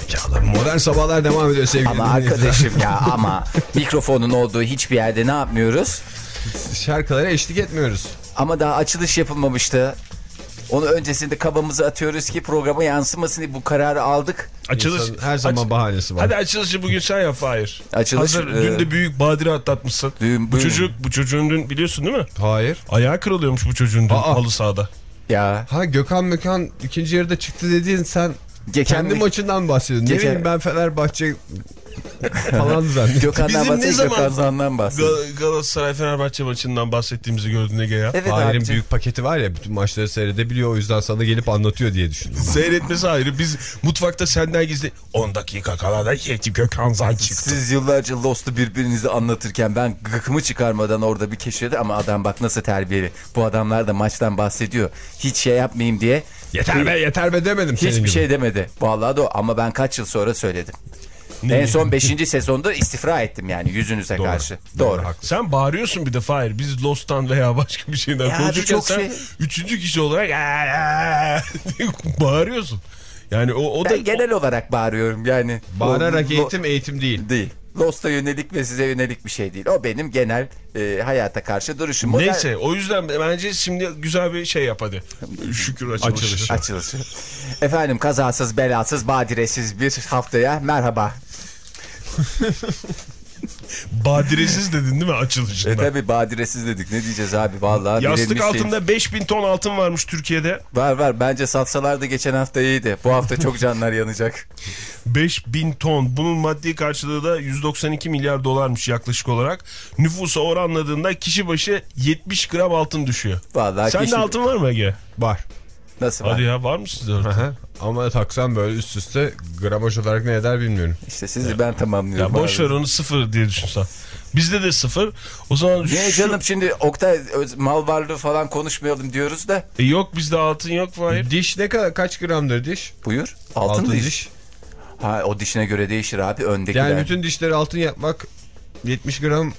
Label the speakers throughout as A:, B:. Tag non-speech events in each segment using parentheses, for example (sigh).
A: Gerizekalı modern sabahlar devam ediyor sevgili
B: Ama arkadaşım ya (laughs) ama mikrofonun olduğu hiçbir yerde ne yapmıyoruz?
A: Şarkılara eşlik etmiyoruz.
B: Ama daha açılış yapılmamıştı. Onu öncesinde kabamızı atıyoruz ki programa yansımasın diye bu kararı aldık.
C: Açılış.
A: İnsanın her zaman
C: Aç-
A: bahanesi var.
C: Hadi açılışı bugün sen yap Fahir.
B: Açılış,
C: Hazır
B: e,
C: dün de büyük badire atlatmışsın.
B: Dün-
C: bu çocuk bu çocuğun dün biliyorsun değil mi?
A: Hayır.
C: Ayağı kırılıyormuş bu çocuğun dün
A: Aa.
C: halı sahada.
B: Ya
A: Ha Gökhan Mökan ikinci yarıda çıktı dediğin sen
B: Geçen
A: kendi maçından bahsediyorsun. Ne
B: Geçen-
A: bileyim ben Fenerbahçe falan zannettim. (laughs)
B: Gökhan'dan
C: Bizim ne
B: bahsediyor,
C: zaman-
B: Gökhan'dan
C: Galatasaray Fenerbahçe maçından bahsettiğimizi gördün Ege ya.
B: Evet
A: Fahir'in
B: abicim.
A: büyük paketi var ya bütün maçları seyredebiliyor o yüzden sana gelip anlatıyor diye düşündüm. (laughs)
C: Seyretmesi ayrı. Biz mutfakta senden gizli 10 dakika kala da Yeti Gökhan Zan çıktı.
B: Siz yıllarca Lost'u birbirinize anlatırken ben gıkımı çıkarmadan orada bir keşfedi ama adam bak nasıl terbiyeli. Bu adamlar da maçtan bahsediyor. Hiç şey yapmayayım diye.
A: Yeter be yeter be demedim senin
B: Hiçbir
A: gibi.
B: şey demedi. Vallahi da o. ama ben kaç yıl sonra söyledim.
C: Ne
B: en son 5. sezonda istifra ettim yani yüzünüze karşı. Doğru.
A: haklısın.
C: Sen bağırıyorsun bir de Fahir. Biz Lost'tan veya başka bir şeyden
B: Ya
C: konuşurken
B: birçok
C: sen
B: şey-
C: üçüncü kişi olarak diye (laughs) bağırıyorsun. Yani o, o da
B: Ben genel olarak bağırıyorum yani.
A: Bağırarak
B: O-
A: eğitim eğitim değil.
B: Değil. Lost'a yönelik ve size yönelik bir şey değil. O benim genel e, hayata karşı duruşum. Modern-
C: Neyse o yüzden bence şimdi güzel bir şey yap hadi. Şükür açılışı.
A: Açılışı.
B: Açılışı. Efendim kazasız belasız badiresiz bir haftaya merhaba. (laughs)
C: Badiresiz dedin değil mi açılışında?
B: E tabi badiresiz dedik ne diyeceğiz abi vallahi.
C: Yastık
B: verilmiş şey-
C: altında 5000 ton altın varmış Türkiye'de.
B: Var var bence satsalar da geçen hafta iyiydi. Bu hafta çok canlar yanacak.
C: 5000 ton. Bunun maddi karşılığı da 192 milyar dolarmış yaklaşık olarak. Nüfusa oranladığında kişi başı 70 gram altın düşüyor.
B: Vallahi
C: Sende
B: kişi-
C: altın var mı Ege?
A: Var.
B: Nasıl var?
C: Hadi ya var mı sizde?
A: Ama taksam böyle üst üste gramaj olarak ne eder bilmiyorum.
B: İşte sizi ben tamamlıyorum.
C: Ya boş ver onu sıfır diye düşünsen. Bizde de sıfır. O zaman şu-
B: canım şimdi Oktay mal varlığı falan konuşmayalım diyoruz da.
C: E yok bizde altın yok Fahir.
A: Diş ne kadar kaç gramdır diş?
B: Buyur. Altın, diş. Ha o dişine göre değişir abi öndekiler.
A: Yani bütün dişleri altın yapmak 70 gram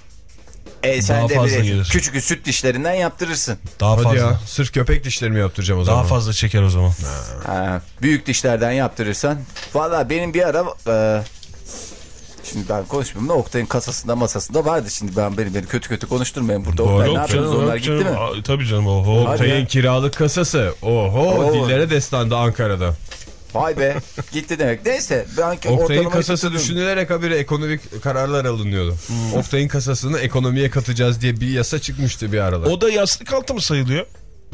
B: E, sen
C: Daha
B: de
C: fazla
B: bir
C: gelir.
B: küçük süt dişlerinden yaptırırsın.
C: Daha
A: hadi
C: fazla.
A: ya sırf köpek dişlerimi yaptıracağım o
C: Daha
A: zaman.
C: fazla çeker o zaman.
B: Ha, büyük dişlerden yaptırırsan. Valla benim bir ara e, şimdi ben konuşmuyorum da Oktay'ın kasasında masasında vardı. Şimdi ben beni, beni kötü kötü konuşturmayın burada. Oktay ne
C: Yok
B: yapıyorsunuz
C: canım,
B: onlar gitti
C: canım.
B: mi?
C: Tabii canım. Oho.
A: Oktay'ın kiralık kasası. Oho
B: Oo.
A: dillere destandı Ankara'da.
B: Vay be gitti demek. Neyse ben
A: Oktay'ın kasası düşünülerek habire ekonomik kararlar alınıyordu. Oktay'ın kasasını ekonomiye katacağız diye bir yasa çıkmıştı bir arada.
C: O da yastık altı mı sayılıyor?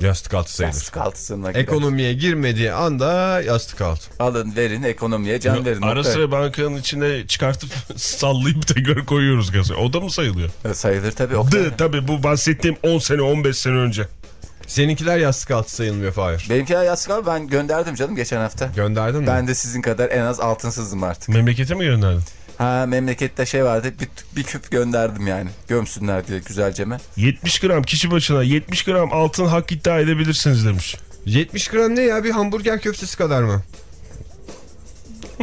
A: Yastık altı sayılır.
B: Yastık altısına girer.
A: Ekonomiye girmediği anda yastık altı.
B: Alın verin ekonomiye can verin.
C: Ara sıra bankanın içine çıkartıp (laughs) sallayıp tekrar koyuyoruz gazı. O da mı sayılıyor?
B: E, Sayılır tabii Oktay.
C: Tabii bu bahsettiğim 10 sene 15 sene önce.
A: Seninkiler yastık altı sayılmıyor Fahir.
B: Benimkiler yastık abi ben gönderdim canım geçen hafta.
A: Gönderdin mi?
B: Ben de sizin kadar en az altınsızım artık.
C: Memlekete mi gönderdin?
B: Ha memlekette şey vardı bir, bir küp gönderdim yani. Gömsünler diye güzelceme.
C: 70 gram kişi başına 70 gram altın hak iddia edebilirsiniz demiş.
A: 70 gram ne ya bir hamburger köftesi kadar mı?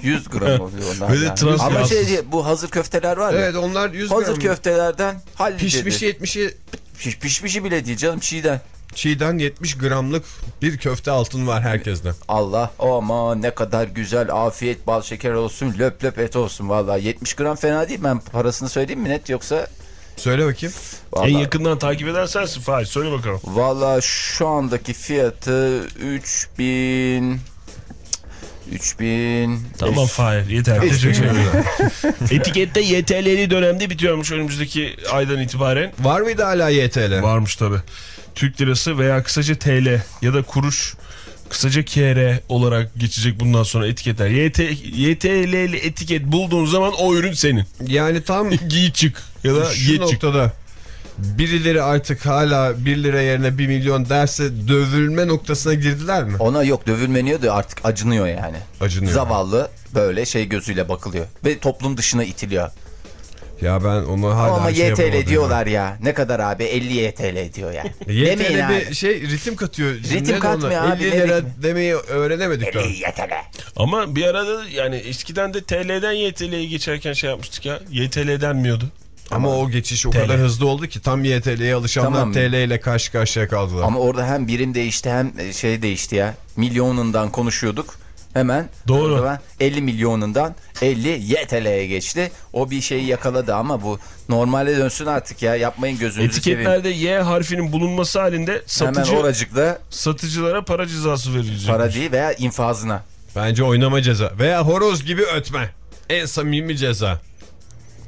B: 100 gram oluyor onlar.
C: Böyle
B: yani. Ama şey diye, bu hazır köfteler var ya.
A: Evet onlar 100
B: hazır
A: gram.
B: köftelerden halledildi.
A: Pişmiş 70'i
B: Piş, pişmişi bile değil canım çiğden.
A: Çiğden 70 gramlık bir köfte altın var herkeste.
B: Allah ama ne kadar güzel afiyet bal şeker olsun löp löp et olsun vallahi 70 gram fena değil ben parasını söyleyeyim mi net yoksa
A: Söyle bakayım.
B: vallahi,
C: En yakından takip eden sensin Fahir söyle bakalım.
B: vallahi şu andaki fiyatı 3000 3000
C: Tamam Fahir yeter. Teşekkür ederim. (laughs) Etikette YTL'li dönemde bitiyormuş önümüzdeki aydan itibaren.
A: Var mıydı hala YTL?
C: Varmış tabi. Türk lirası veya kısaca TL ya da kuruş kısaca KR olarak geçecek bundan sonra etiketler. YT, YTL'li etiket bulduğun zaman o ürün senin.
A: Yani tam (laughs)
C: Giy çık ya da
A: şu
C: ye çık.
A: noktada birileri artık hala 1 lira yerine 1 milyon derse dövülme noktasına girdiler mi?
B: Ona yok dövülmeniyor da artık acınıyor yani.
A: Acınıyor.
B: Zavallı böyle şey gözüyle bakılıyor. Ve toplum dışına itiliyor.
A: Ya ben onu hala
B: Ama
A: şey
B: YTL diyorlar ya. Ne kadar abi? 50 YTL diyor ya. (laughs)
A: ya.
B: Demeyin
A: YTL
B: abi.
A: bir şey ritim katıyor.
B: Ritim katmıyor
A: ona.
B: abi,
A: 50
B: ne
A: lira
B: ritmi?
A: demeyi öğrenemedik daha.
B: 50 YTL.
C: Ama bir arada yani eskiden de TL'den YTL'ye geçerken şey yapmıştık ya. YTL denmiyordu.
A: Ama o geçiş o kadar hızlı oldu ki tam YTL'ye alışanlar
B: Tamam.
A: TL ile karşı karşıya kaldılar.
B: Ama orada hem birim değişti hem şey değişti ya. Milyonundan konuşuyorduk. Hemen
C: Doğru.
B: zaman 50 milyonundan 50 YTL'ye geçti. O bir şeyi yakaladı ama bu normale dönsün artık ya. Yapmayın gözünüzü seveyim.
C: Etiketlerde Y harfinin bulunması halinde satıcı
B: Hemen oracıkta
C: satıcılara para cezası verilecek.
B: para değil veya infazına.
A: Bence oynama ceza veya horoz gibi ötme. En samimi ceza.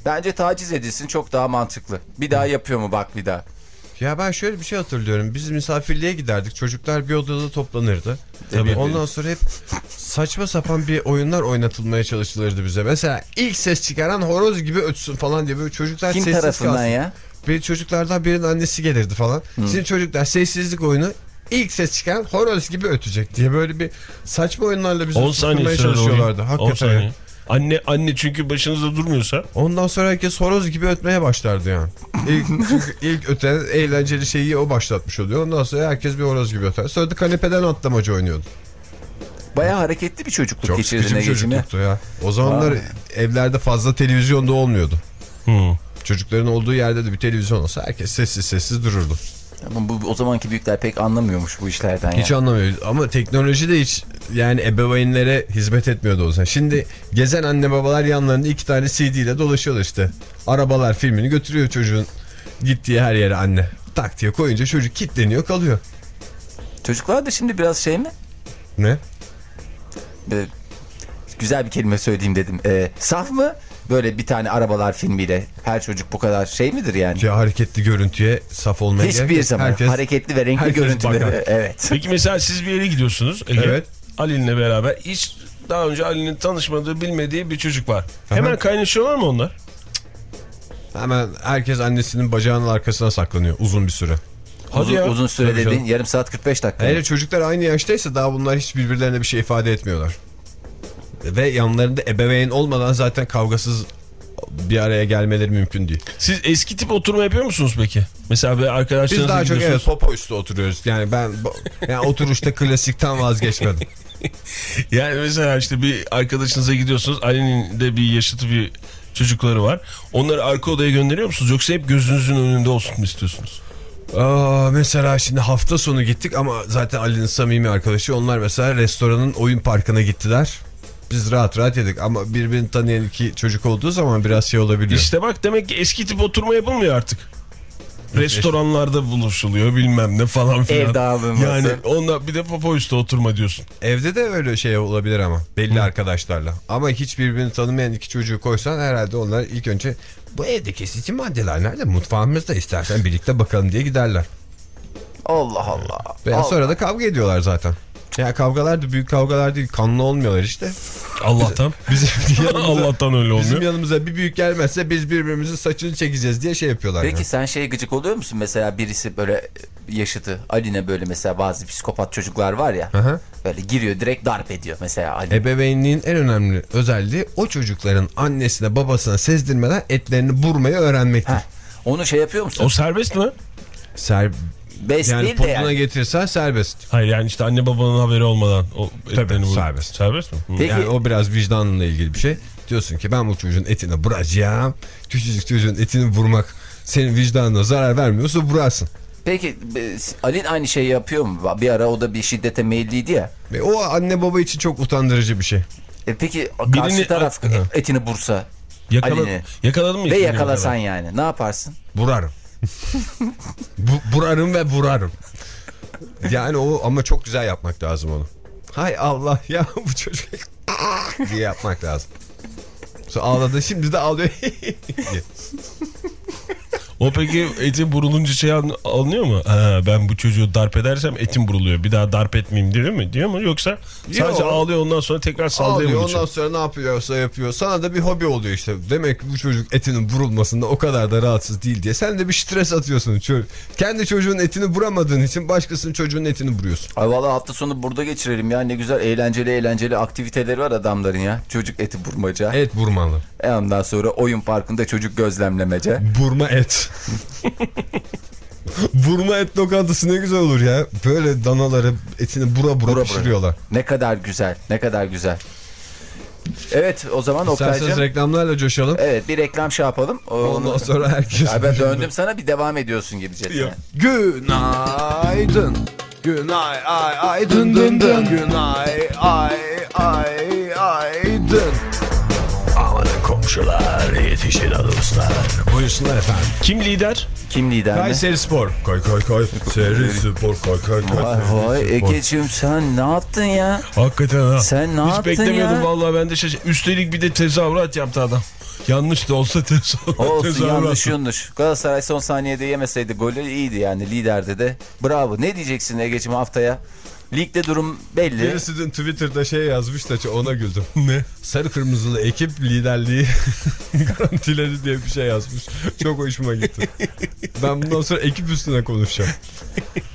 B: Bence taciz edilsin çok daha mantıklı. Bir daha yapıyor mu bak bir daha.
A: Ya ben şöyle bir şey hatırlıyorum. Biz misafirliğe giderdik. Çocuklar bir odada toplanırdı.
B: Tabii.
A: Ondan sonra hep saçma sapan bir oyunlar oynatılmaya çalışılırdı bize. Mesela ilk ses çıkaran horoz gibi ötsün falan diye böyle çocuklar
B: Kim
A: sessiz
B: tarafından
A: kalsın.
B: ya?
A: Bir çocuklardan birinin annesi gelirdi falan. Şimdi çocuklar sessizlik oyunu ilk ses çıkaran horoz gibi ötecek diye böyle bir saçma oyunlarla bizi
C: 10 sürer
A: çalışıyorlardı.
C: oyun. 10
A: Hakikaten.
C: saniye. Anne anne çünkü başınızda durmuyorsa
A: Ondan sonra herkes horoz gibi ötmeye başlardı yani. İlk, (laughs) ilk öten eğlenceli şeyi o başlatmış oluyor. Ondan sonra herkes bir horoz gibi öter. Sonra da kanepeden atlamacı oynuyordu.
B: Baya hareketli bir çocukluk
A: Çok
B: Ege'cim ya.
A: çocukluktu ya. O zamanlar
B: Vay.
A: evlerde fazla televizyon da olmuyordu.
C: Hmm.
A: Çocukların olduğu yerde de bir televizyon olsa herkes sessiz sessiz dururdu.
B: Ama bu, o zamanki büyükler pek anlamıyormuş bu işlerden
A: Hiç
B: ya.
A: anlamıyor. Ama teknoloji de hiç yani ebeveynlere hizmet etmiyordu o zaman. Şimdi gezen anne babalar yanlarında iki tane CD ile dolaşıyorlar işte. Arabalar filmini götürüyor çocuğun gittiği her yere anne. Tak diye koyunca çocuk kitleniyor kalıyor.
B: Çocuklar da şimdi biraz şey mi?
A: Ne?
B: Böyle güzel bir kelime söyleyeyim dedim. Ee, saf mı? Böyle bir tane arabalar filmiyle her çocuk bu kadar şey midir yani?
A: Ya hareketli görüntüye saf olmaya gerek
B: Hiçbir
A: yok.
B: zaman
A: Herkes-
B: hareketli ve renkli
A: herkes
B: görüntüleri.
A: bakar.
B: Evet.
C: Peki mesela siz bir yere gidiyorsunuz Ege.
A: Evet.
C: Ali'ninle beraber hiç daha önce Ali'nin tanışmadığı bilmediği bir çocuk var. Hemen kaynaşıyorlar mı onlar?
A: Hemen herkes annesinin bacağının arkasına saklanıyor uzun bir süre.
C: Hadi
B: uzun,
C: ya.
B: uzun süre
A: Tabii
B: dediğin
A: canım.
B: yarım saat 45 dakika.
A: Hele çocuklar aynı yaştaysa daha bunlar hiç birbirlerine bir şey ifade etmiyorlar. Ve yanlarında ebeveyn olmadan zaten kavgasız bir araya gelmeleri mümkün değil.
C: Siz eski tip oturma yapıyor musunuz peki? Mesela bir
A: Biz
C: arkadaşlarınızla
A: daha çok evet popo üstü oturuyoruz. Yani ben yani oturuşta klasikten vazgeçmedim. (laughs)
C: Yani mesela işte bir arkadaşınıza gidiyorsunuz. Ali'nin de bir yaşıtı bir çocukları var. Onları arka odaya gönderiyor musunuz? Yoksa hep gözünüzün önünde olsun mu istiyorsunuz?
A: Aa, mesela şimdi hafta sonu gittik ama zaten Ali'nin samimi arkadaşı. Onlar mesela restoranın oyun parkına gittiler. Biz rahat rahat yedik ama birbirini tanıyan iki çocuk olduğu zaman biraz şey olabiliyor.
C: İşte bak demek ki eski tip oturma yapılmıyor artık. Restoranlarda buluşuluyor bilmem ne falan filan.
B: Ev dağılması.
C: Yani onda bir de popo üstü oturma diyorsun.
A: Evde de öyle şey olabilir ama belli arkadaşlarla. Ama hiç birbirini tanımayan iki çocuğu koysan herhalde onlar ilk önce bu evde kesici maddeler nerede? Mutfağımızda istersen birlikte bakalım diye giderler.
B: Allah Allah.
A: Veya
B: Allah.
A: sonra da kavga ediyorlar zaten. Ya kavgalar da büyük kavgalar değil kanlı olmuyorlar işte.
C: Allah'tan.
A: Bizim (laughs) yanımıza,
C: Allah'tan öyle olmuyor.
A: bizim yanımıza bir büyük gelmezse biz birbirimizin saçını çekeceğiz diye şey yapıyorlar.
B: Peki
A: yani.
B: sen şey gıcık oluyor musun? Mesela birisi böyle yaşıtı Ali'ne böyle mesela bazı psikopat çocuklar var ya.
A: Aha.
B: Böyle giriyor direkt darp ediyor mesela Ali.
A: Ebeveynliğin en önemli özelliği o çocukların annesine babasına sezdirmeden etlerini burmayı öğrenmektir.
B: Heh. Onu şey yapıyor musun?
C: O serbest mi?
A: Ser,
B: Best
A: yani
B: değil de yani.
A: getirsen serbest.
C: Hayır yani işte anne babanın haberi olmadan o etlerini vur-
A: serbest.
C: Serbest mi?
B: Peki-
A: Yani o biraz vicdanınla ilgili bir şey. Diyorsun ki ben bu çocuğun etini vuracağım. Küçücük çocuğun etini vurmak senin vicdanına zarar vermiyorsa vurarsın.
B: Peki e, Ali aynı şeyi yapıyor mu? Bir ara o da bir şiddete meyilliydi ya.
A: Ve o anne baba için çok utandırıcı bir şey.
B: E peki
C: Birini-
B: karşı taraf etini bursa
C: Yakala,
B: Ali'ni
C: yakaladın mı?
B: ve yakalasan
C: kadar?
B: yani ne yaparsın?
A: Vurarım. Bu, vurarım ve vurarım. Yani o ama çok güzel yapmak lazım onu. Hay Allah ya (laughs) bu çocuk diye yapmak lazım. Sonra ağladı şimdi de ağlıyor. (laughs)
C: O peki etin burulunca şey an- alınıyor mu? Ha, ben bu çocuğu darp edersem etim buruluyor. Bir daha darp etmeyeyim diyor mu? Diyor mu? Yoksa sadece
A: Yok.
C: ağlıyor ondan sonra tekrar sallıyor
A: Ağlıyor
C: mu?
A: ondan sonra ne yapıyorsa yapıyor. Sana da bir hobi oluyor işte. Demek ki bu çocuk etinin vurulmasında o kadar da rahatsız değil diye. Sen de bir stres atıyorsun. Kendi çocuğun etini vuramadığın için başkasının çocuğun etini vuruyorsun.
B: Ay valla hafta sonu burada geçirelim ya. Ne güzel eğlenceli eğlenceli aktiviteleri var adamların ya. Çocuk eti vurmaca.
A: Et vurmalı.
B: E ondan sonra oyun parkında çocuk gözlemlemece.
A: Vurma et. (laughs) Vurma et lokantası ne güzel olur ya. Böyle danaları etini bura bura,
B: Bura bura.
A: pişiriyorlar.
B: Ne kadar güzel. Ne kadar güzel. Evet o zaman
A: İsterseniz
B: Oktay'cığım.
A: reklamlarla coşalım.
B: Evet bir reklam şey yapalım. O-
A: Ondan
B: onu-
A: sonra herkes...
B: Ay ben döndüm sana bir devam ediyorsun gibicesine.
A: Günaydın. Günay ay ay dın dın dın. Günay ay ay ay dın.
D: Amanın komşular yetişin dostlar.
A: Buyursunlar efendim.
C: Kim lider?
B: Kim lider mi?
A: Kayseri Spor. Koy koy koy. Seri Spor koy koy koy.
B: Vay vay Ege'ciğim sen ne yaptın ya?
C: Hakikaten ha.
B: Sen ne
C: Hiç
B: yaptın
C: beklemiyordum
B: ya?
C: vallahi ben de şaşırdım. Üstelik bir de tezahürat yaptı adam. Yanlış da olsa tezahürat.
B: Olsun yanlış yanlış. Galatasaray son saniyede yemeseydi golü iyiydi yani liderde de. Bravo. Ne diyeceksin Ege'ciğim haftaya? Ligde durum belli.
A: Birisi dün Twitter'da şey yazmış da ona güldüm. (laughs)
C: Ne?
A: Sarı kırmızılı ekip liderliği (laughs) garantiledi diye bir şey yazmış. Çok hoşuma gitti. Ben bundan sonra ekip üstüne konuşacağım.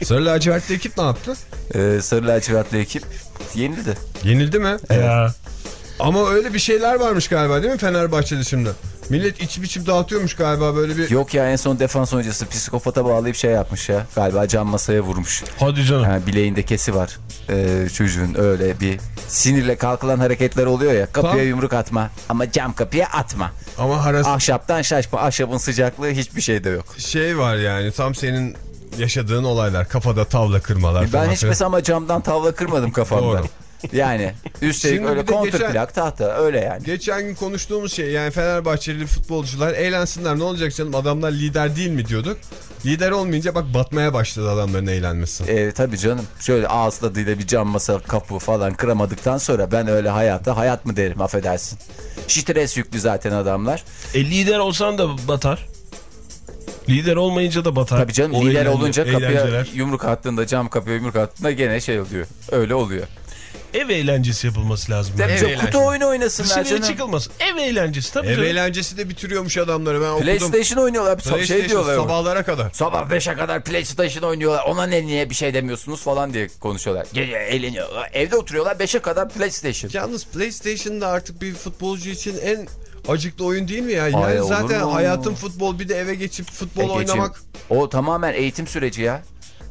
A: Sarı lacivertli ekip ne yaptı?
B: Ee, Sarı lacivertli ekip yenildi.
A: Yenildi mi?
C: Ya.
A: Ama öyle bir şeyler varmış galiba değil mi Fenerbahçe'de şimdi? Millet içip içip dağıtıyormuş galiba böyle bir...
B: Yok ya en son defans oyuncusu psikopata bağlayıp şey yapmış ya. Galiba cam masaya vurmuş.
C: Hadi canım.
B: Yani bileğinde kesi var. Ee, çocuğun öyle bir sinirle kalkılan hareketler oluyor ya. Kapıya
A: Tam-
B: yumruk atma ama cam kapıya atma.
A: Ama haras
B: Ahşaptan şaşma. Ahşabın sıcaklığı hiçbir şeyde yok.
A: şey var yani tam senin yaşadığın olaylar. Kafada tavla kırmalar
B: Ben hiç mesela ama camdan tavla kırmadım kafamda.
A: Doğru.
B: Yani üstelik
A: Şimdi
B: öyle kontrplak
A: geçen-
B: tahta öyle yani.
A: Geçen gün konuştuğumuz şey yani Fenerbahçeli futbolcular eğlensinler ne olacak canım adamlar lider değil mi diyorduk. Lider olmayınca bak batmaya başladı adamların eğlenmesi.
B: E, tabii canım şöyle ağız tadıyla bir cam masa kapı falan kıramadıktan sonra ben öyle hayata hayat mı derim affedersin. Stres yüklü zaten adamlar.
C: E, lider olsan da batar. Lider olmayınca da batar.
B: Tabii canım
C: O
B: lider
C: eğlence-
B: olunca kapıya
C: eğlenceler.
B: yumruk attığında cam kapıya yumruk attığında gene şey oluyor. Öyle oluyor.
C: Ev eğlencesi yapılması lazım.
B: Tabii
C: eğlencesi.
B: kutu oyunu oynasınlar
C: Dışarıya
B: canım.
C: çıkılmasın. Ev eğlencesi tabii
A: Ev
C: canım.
A: eğlencesi de bitiriyormuş adamları ben okudum.
B: PlayStation oynuyorlar. Şey
A: PlayStation
B: diyorlar.
A: sabahlara kadar.
B: Sabah 5'e kadar PlayStation oynuyorlar. Ona ne niye bir şey demiyorsunuz falan diye konuşuyorlar. Gece eğleniyorlar. Evde oturuyorlar 5'e kadar PlayStation.
A: Yalnız PlayStation'da artık bir futbolcu için en acıklı oyun değil mi ya? Yani
B: Ay,
A: zaten hayatın futbol bir de eve geçip futbol
B: Egeciğim,
A: oynamak.
B: O tamamen eğitim süreci ya.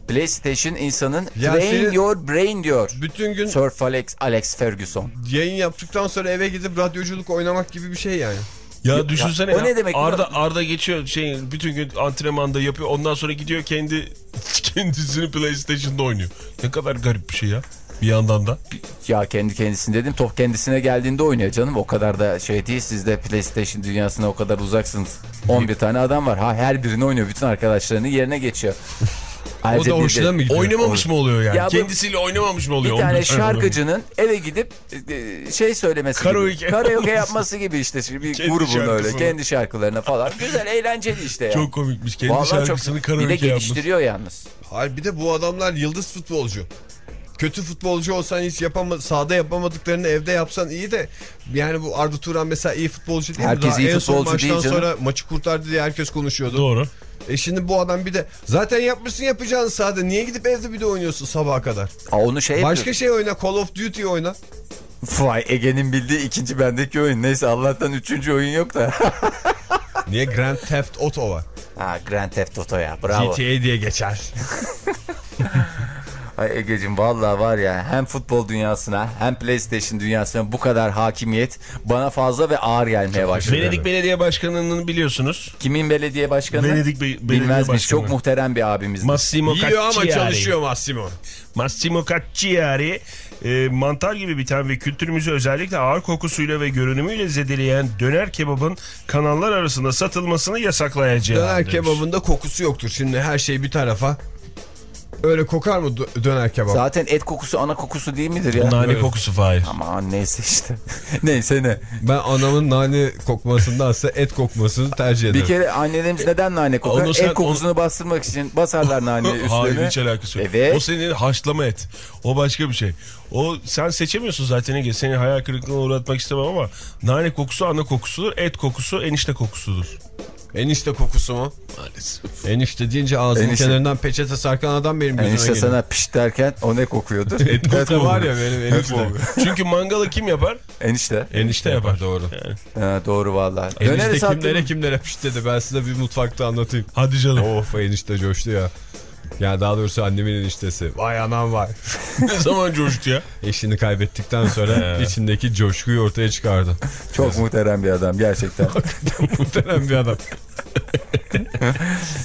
B: PlayStation insanın
A: Ya
B: train
A: senin-
B: your brain diyor.
A: Bütün gün
B: Sir Alex, Alex Ferguson.
A: yayın yaptıktan sonra eve gidip radyoculuk oynamak gibi bir şey yani.
C: Ya düşünsene
B: Ya, o
C: ya.
B: ne demek
C: Arda,
B: musun?
C: Arda geçiyor şey bütün gün antrenmanda yapıyor. Ondan sonra gidiyor kendi (laughs) kendisini PlayStation'da oynuyor. Ne kadar garip bir şey ya. Bir yandan da.
B: Ya kendi kendisini dedim top kendisine geldiğinde oynuyor canım. O kadar da şey değil siz de PlayStation dünyasına o kadar uzaksınız. 11 tane adam var. Ha her birini oynuyor. Bütün arkadaşlarının yerine geçiyor. (laughs)
A: O da
B: bir
A: hoşuna mı gidiyor?
C: Oynamamış mı oluyor yani?
B: Ya bu-
C: Kendisiyle oynamamış mı
B: Bir
C: oluyor? 11 tane
B: şarkıcının eve gidip e, şey söylemesi
C: Karaoke.
B: gibi. Karaoke yapması gibi işte bir
C: Kendi
B: grubun öyle kendi şarkılarına falan. (laughs) Güzel eğlenceli işte ya.
C: Çok komikmiş. Kendi
B: Vallahi
C: şarkısını
B: çok,
C: karaoke
B: bir de
C: yapmış.
B: geliştiriyor yalnız.
A: Hayır bir de bu adamlar yıldız futbolcu. Kötü futbolcu olsan hiç yapama, sahada yapamadıklarını evde yapsan iyi de yani bu Arda Turan mesela iyi futbolcu değil
B: Herkes
A: mi? Daha
B: iyi
A: en son
B: futbolcu
A: maçtan
B: değil canım.
A: sonra maçı kurtardı diye herkes konuşuyordu.
C: Doğru.
A: E şimdi bu adam bir de zaten yapmışsın yapacağını sahada niye gidip evde bir de oynuyorsun sabaha kadar?
B: Aa, onu şey
A: Başka
B: yapıyor.
A: şey oyna Call of Duty oyna.
B: Vay Ege'nin bildiği ikinci bendeki oyun. Neyse Allah'tan üçüncü oyun yok da. (laughs)
A: Niye Grand Theft Auto var?
B: ha Grand Theft Auto ya bravo.
A: GTA diye geçer. (laughs)
B: Ay Ege'cim vallahi var ya hem futbol dünyasına hem PlayStation dünyasına bu kadar hakimiyet bana fazla ve ağır gelmeye başladı.
C: Venedik Belediye Başkanı'nı biliyorsunuz.
B: Kimin belediye başkanı?
C: Venedik Be- Belediye
B: Bilmez miyiz?
C: Başkanı.
B: Çok muhterem bir abimizdir.
C: Massimo
A: Yiyor ama çalışıyor Massimo.
C: Massimo Cacciari e, mantar gibi biten ve kültürümüzü özellikle ağır kokusuyla ve görünümüyle zedeleyen döner kebabın kanallar arasında satılmasını yasaklayacak.
A: Döner
C: demiş.
A: kebabında kokusu yoktur. Şimdi her şey bir tarafa. Öyle kokar mı dö- döner kebap?
B: Zaten et kokusu ana kokusu değil midir ya?
C: Nane
A: Evet.
C: kokusu Fahir.
B: Aman neyse işte. (laughs) neyse ne.
A: Ben anamın nane kokmasındansa et kokmasını tercih ederim.
B: Bir kere annelerimiz neden nane kokar?
C: Onu sen-
B: et kokusunu bastırmak için basarlar naneyi (laughs) üstlerine.
C: Hayır hiç alakası yok.
B: Evet.
C: O senin haşlama et. O başka bir şey. O sen seçemiyorsun zaten Ege. Seni hayal kırıklığına uğratmak istemem ama nane kokusu ana kokusudur. Et kokusu enişte kokusudur.
A: Enişte kokusu mu?
C: Maalesef.
A: Enişte deyince ağzının
B: Enişte.
A: kenarından peçete sarkan adam benim gözüme
B: Enişte
A: geliyor.
B: sana piş derken o ne kokuyordur? (laughs)
C: Et
A: Enişte
C: koku
A: var ya benim enişte.
C: Çünkü mangalı kim yapar?
B: Enişte.
C: Enişte yapar.
A: doğru.
B: Ha, doğru vallahi. Döneri
A: Enişte kimlere kimlere piş dedi ben size bir mutfakta anlatayım.
C: Hadi canım.
A: Of enişte coştu ya. Ya daha doğrusu annemin eniştesi. Vay anam vay. (laughs)
C: ne zaman coştu ya?
A: Eşini kaybettikten sonra içindeki coşkuyu ortaya çıkardı.
B: Çok muhterem bir adam gerçekten. (laughs)
A: Muhterem bir adam.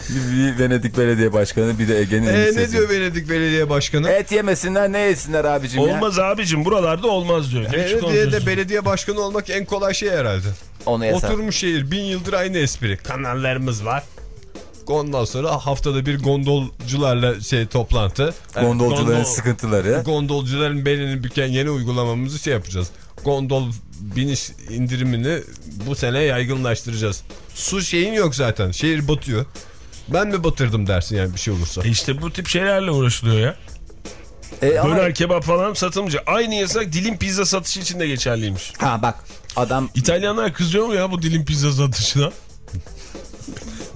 B: bir Venedik Belediye Başkanı bir de Ege'nin
A: Ee, ne diyor Venedik Belediye Başkanı?
B: Et yemesinler ne yesinler abicim ya?
C: Olmaz abicim buralarda olmaz diyor. Ne biçim
A: Belediye
C: konuşuyorsun?
A: de belediye başkanı olmak en kolay şey herhalde.
B: Onu.
A: Oturmuş şehir bin yıldır aynı espri. Kanallarımız var. Ondan sonra haftada bir gondolcularla şey toplantı.
B: Gondolcuların
A: Gondol-
B: sıkıntıları.
A: Gondolcuların belini büken yeni uygulamamızı şey yapacağız. Gondol biniş indirimini bu sene yaygınlaştıracağız. Su şeyin yok zaten. Şehir batıyor. Ben mi batırdım dersin yani bir şey olursa.
C: E İşte bu tip şeylerle uğraşılıyor ya.
B: E, ama-
C: Döner kebap falan satılmayacak. Aynı yasak dilim pizza satışı için de geçerliymiş.
B: Ha bak adam
C: İtalyanlar kızıyor mu ya bu dilim pizza satışına?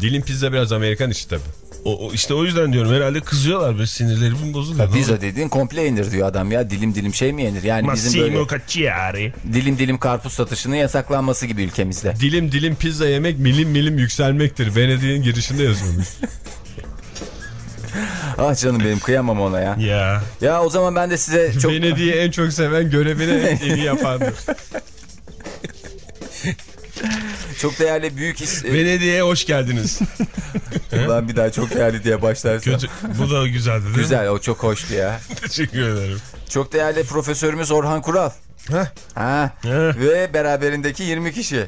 A: Dilim pizza biraz Amerikan işi tabii.
C: O, o- işte o yüzden diyorum herhalde kızıyorlar böyle sinirlerim bozuluyor.
B: pizza dediğin komple indir diyor adam ya. Dilim dilim şey mi yenir? Yani bizim böyle
C: Massimo Cacciari.
B: dilim dilim karpuz satışının yasaklanması gibi ülkemizde.
A: Dilim dilim pizza yemek milim milim yükselmektir. Venedik'in girişinde yazıyormuş. (laughs)
B: Ah canım benim kıyamam ona ya.
C: Ya.
B: Ya o zaman ben de size çok...
A: Venedik'i en çok seven görevini (laughs) en iyi yapandır.
B: Çok değerli büyük his... e,
C: Venedik'e hoş geldiniz. (laughs)
B: Ulan bir daha çok değerli diye başlarsam.
C: Kötü. Bu da güzeldi değil mi?
B: Güzel o çok hoştu ya.
C: Teşekkür ederim.
B: Çok değerli profesörümüz Orhan Kural. Ha.
C: Heh.
B: Ve beraberindeki 20 kişi.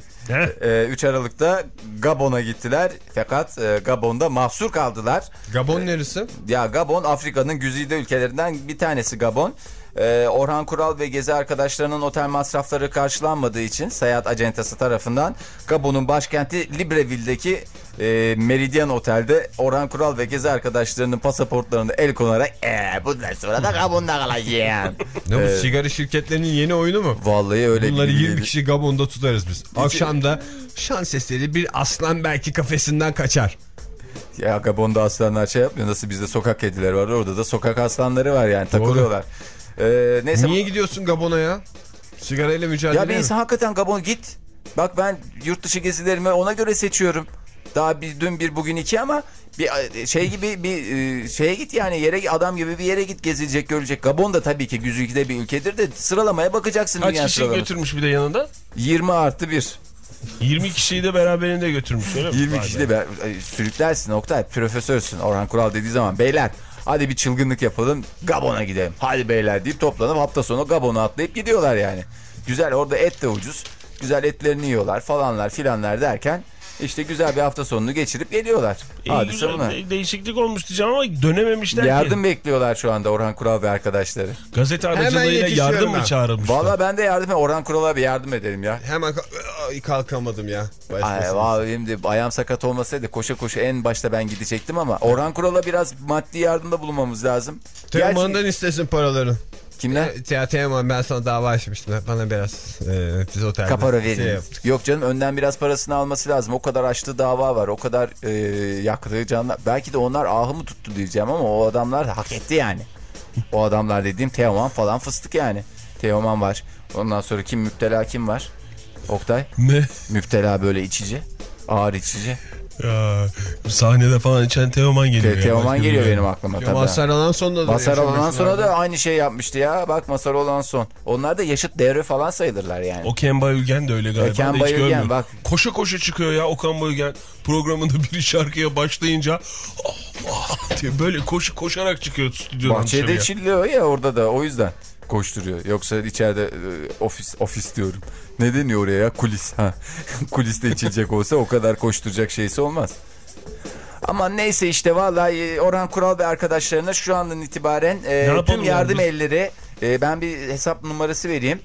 B: Ee, 3 Aralık'ta Gabon'a gittiler. Fakat e, Gabon'da mahsur kaldılar.
A: Gabon neresi?
B: Ya Gabon Afrika'nın güzide ülkelerinden bir tanesi Gabon. Ee, Orhan Kural ve gezi arkadaşlarının otel masrafları karşılanmadığı için seyahat acentası tarafından Gabon'un başkenti Libreville'deki e, Meridian Otel'de Orhan Kural ve gezi arkadaşlarının pasaportlarını el konarak eee bundan sonra da Gabon'da kalacağım. (laughs)
A: Ne bu
B: Ee,
A: sigara şirketlerinin yeni oyunu mu?
B: Vallahi öyle
A: Bunları
B: bir-
A: 20 kişi Gabon'da tutarız biz. Akşam da şans eseri bir aslan belki kafesinden kaçar.
B: Ya Gabon'da aslanlar şey yapmıyor. Nasıl bizde sokak kedileri var orada da sokak aslanları var yani takılıyorlar. Ee, neyse.
A: Niye gidiyorsun Gabon'a ya? Sigarayla mücadele
B: Ya bir
A: mi?
B: insan hakikaten Gabon git. Bak ben yurt dışı gezilerimi ona göre seçiyorum. Daha bir dün bir bugün iki ama bir şey gibi bir e, şeye git yani yere adam gibi bir yere git gezilecek görecek. Gabon da tabii ki güzide bir ülkedir de sıralamaya bakacaksın
C: Kaç kişi
B: sıralaması.
C: götürmüş bir de yanında?
B: 20 artı 1.
C: 20 kişiyi de beraberinde götürmüş öyle mi?
B: 20
C: Vay
B: kişi de e, sürüklersin Oktay. Profesörsün Orhan Kural dediği zaman beyler hadi bir çılgınlık yapalım Gabon'a gidelim. Hadi beyler deyip toplanıp hafta sonu Gabon'a atlayıp gidiyorlar yani. Güzel orada et de ucuz. Güzel etlerini yiyorlar falanlar filanlar derken işte güzel bir hafta sonunu geçirip geliyorlar.
C: İyi
B: Hadise
C: güzel
B: bunlar.
C: de- değişiklik olmuş diyeceğim ama dönememişler
B: Yardım
C: ki.
B: bekliyorlar şu anda Orhan Kural ve arkadaşları.
C: Gazete aracılığıyla yardım
A: ben.
C: mı çağrılmışlar?
B: Valla ben de yardım Orhan Kural'a bir yardım edelim ya.
A: Hemen kalkamadım ya.
B: Ay, vallahi benim de ayağım sakat olmasaydı koşa koşa en başta ben gidecektim ama Orhan Kural'a biraz maddi yardımda bulunmamız lazım. Gerçi-
A: Teoman'dan istesin paraları.
B: Kimler?
A: Ya Teoman ben sana dava açmıştım. Bana biraz e, otelde
B: Kapara
A: şey
B: verin.
A: yaptık.
B: Yok canım önden biraz parasını alması lazım. O kadar açtığı dava var. O kadar e, yaktığı canlar. Belki de onlar ahı mı tuttu diyeceğim ama o adamlar hak etti yani. o adamlar dediğim Teoman falan fıstık yani. Teoman var. Ondan sonra kim müptela kim var? Oktay.
C: Ne?
B: Müptela böyle içici. Ağır içici.
C: Ya, sahnede falan içen Teoman geliyor.
B: Te-. Teoman
C: Başka
B: geliyor benim aklıma tabii.
A: Mazhar Alanson da
B: Masar
A: yaşamak
B: olan sonra
A: lazım.
B: da aynı şey yapmıştı ya. Bak Masar olan son. Onlar da yaşıt devre falan sayılırlar yani.
C: Okan Bayülgen de öyle galiba. Hiç
B: Bayülgen,
C: görmüyorum.
B: bak.
C: Koşa koşa çıkıyor ya Okan Bayülgen. Programında (laughs) biri şarkıya başlayınca Allah diye böyle koşu koşarak çıkıyor stüdyodan
B: Bahçede
C: dışarıya.
B: çilliyor ya orada da o yüzden koşturuyor. Yoksa içeride e, ofis ofis diyorum. Ne deniyor oraya ya? Kulis. Ha. (laughs) Kuliste içilecek olsa o kadar koşturacak şeysi olmaz. Ama neyse işte vallahi Orhan Kural ve arkadaşlarına şu andan itibaren e, tüm yardım
C: yani?
B: elleri e, ben bir hesap numarası vereyim.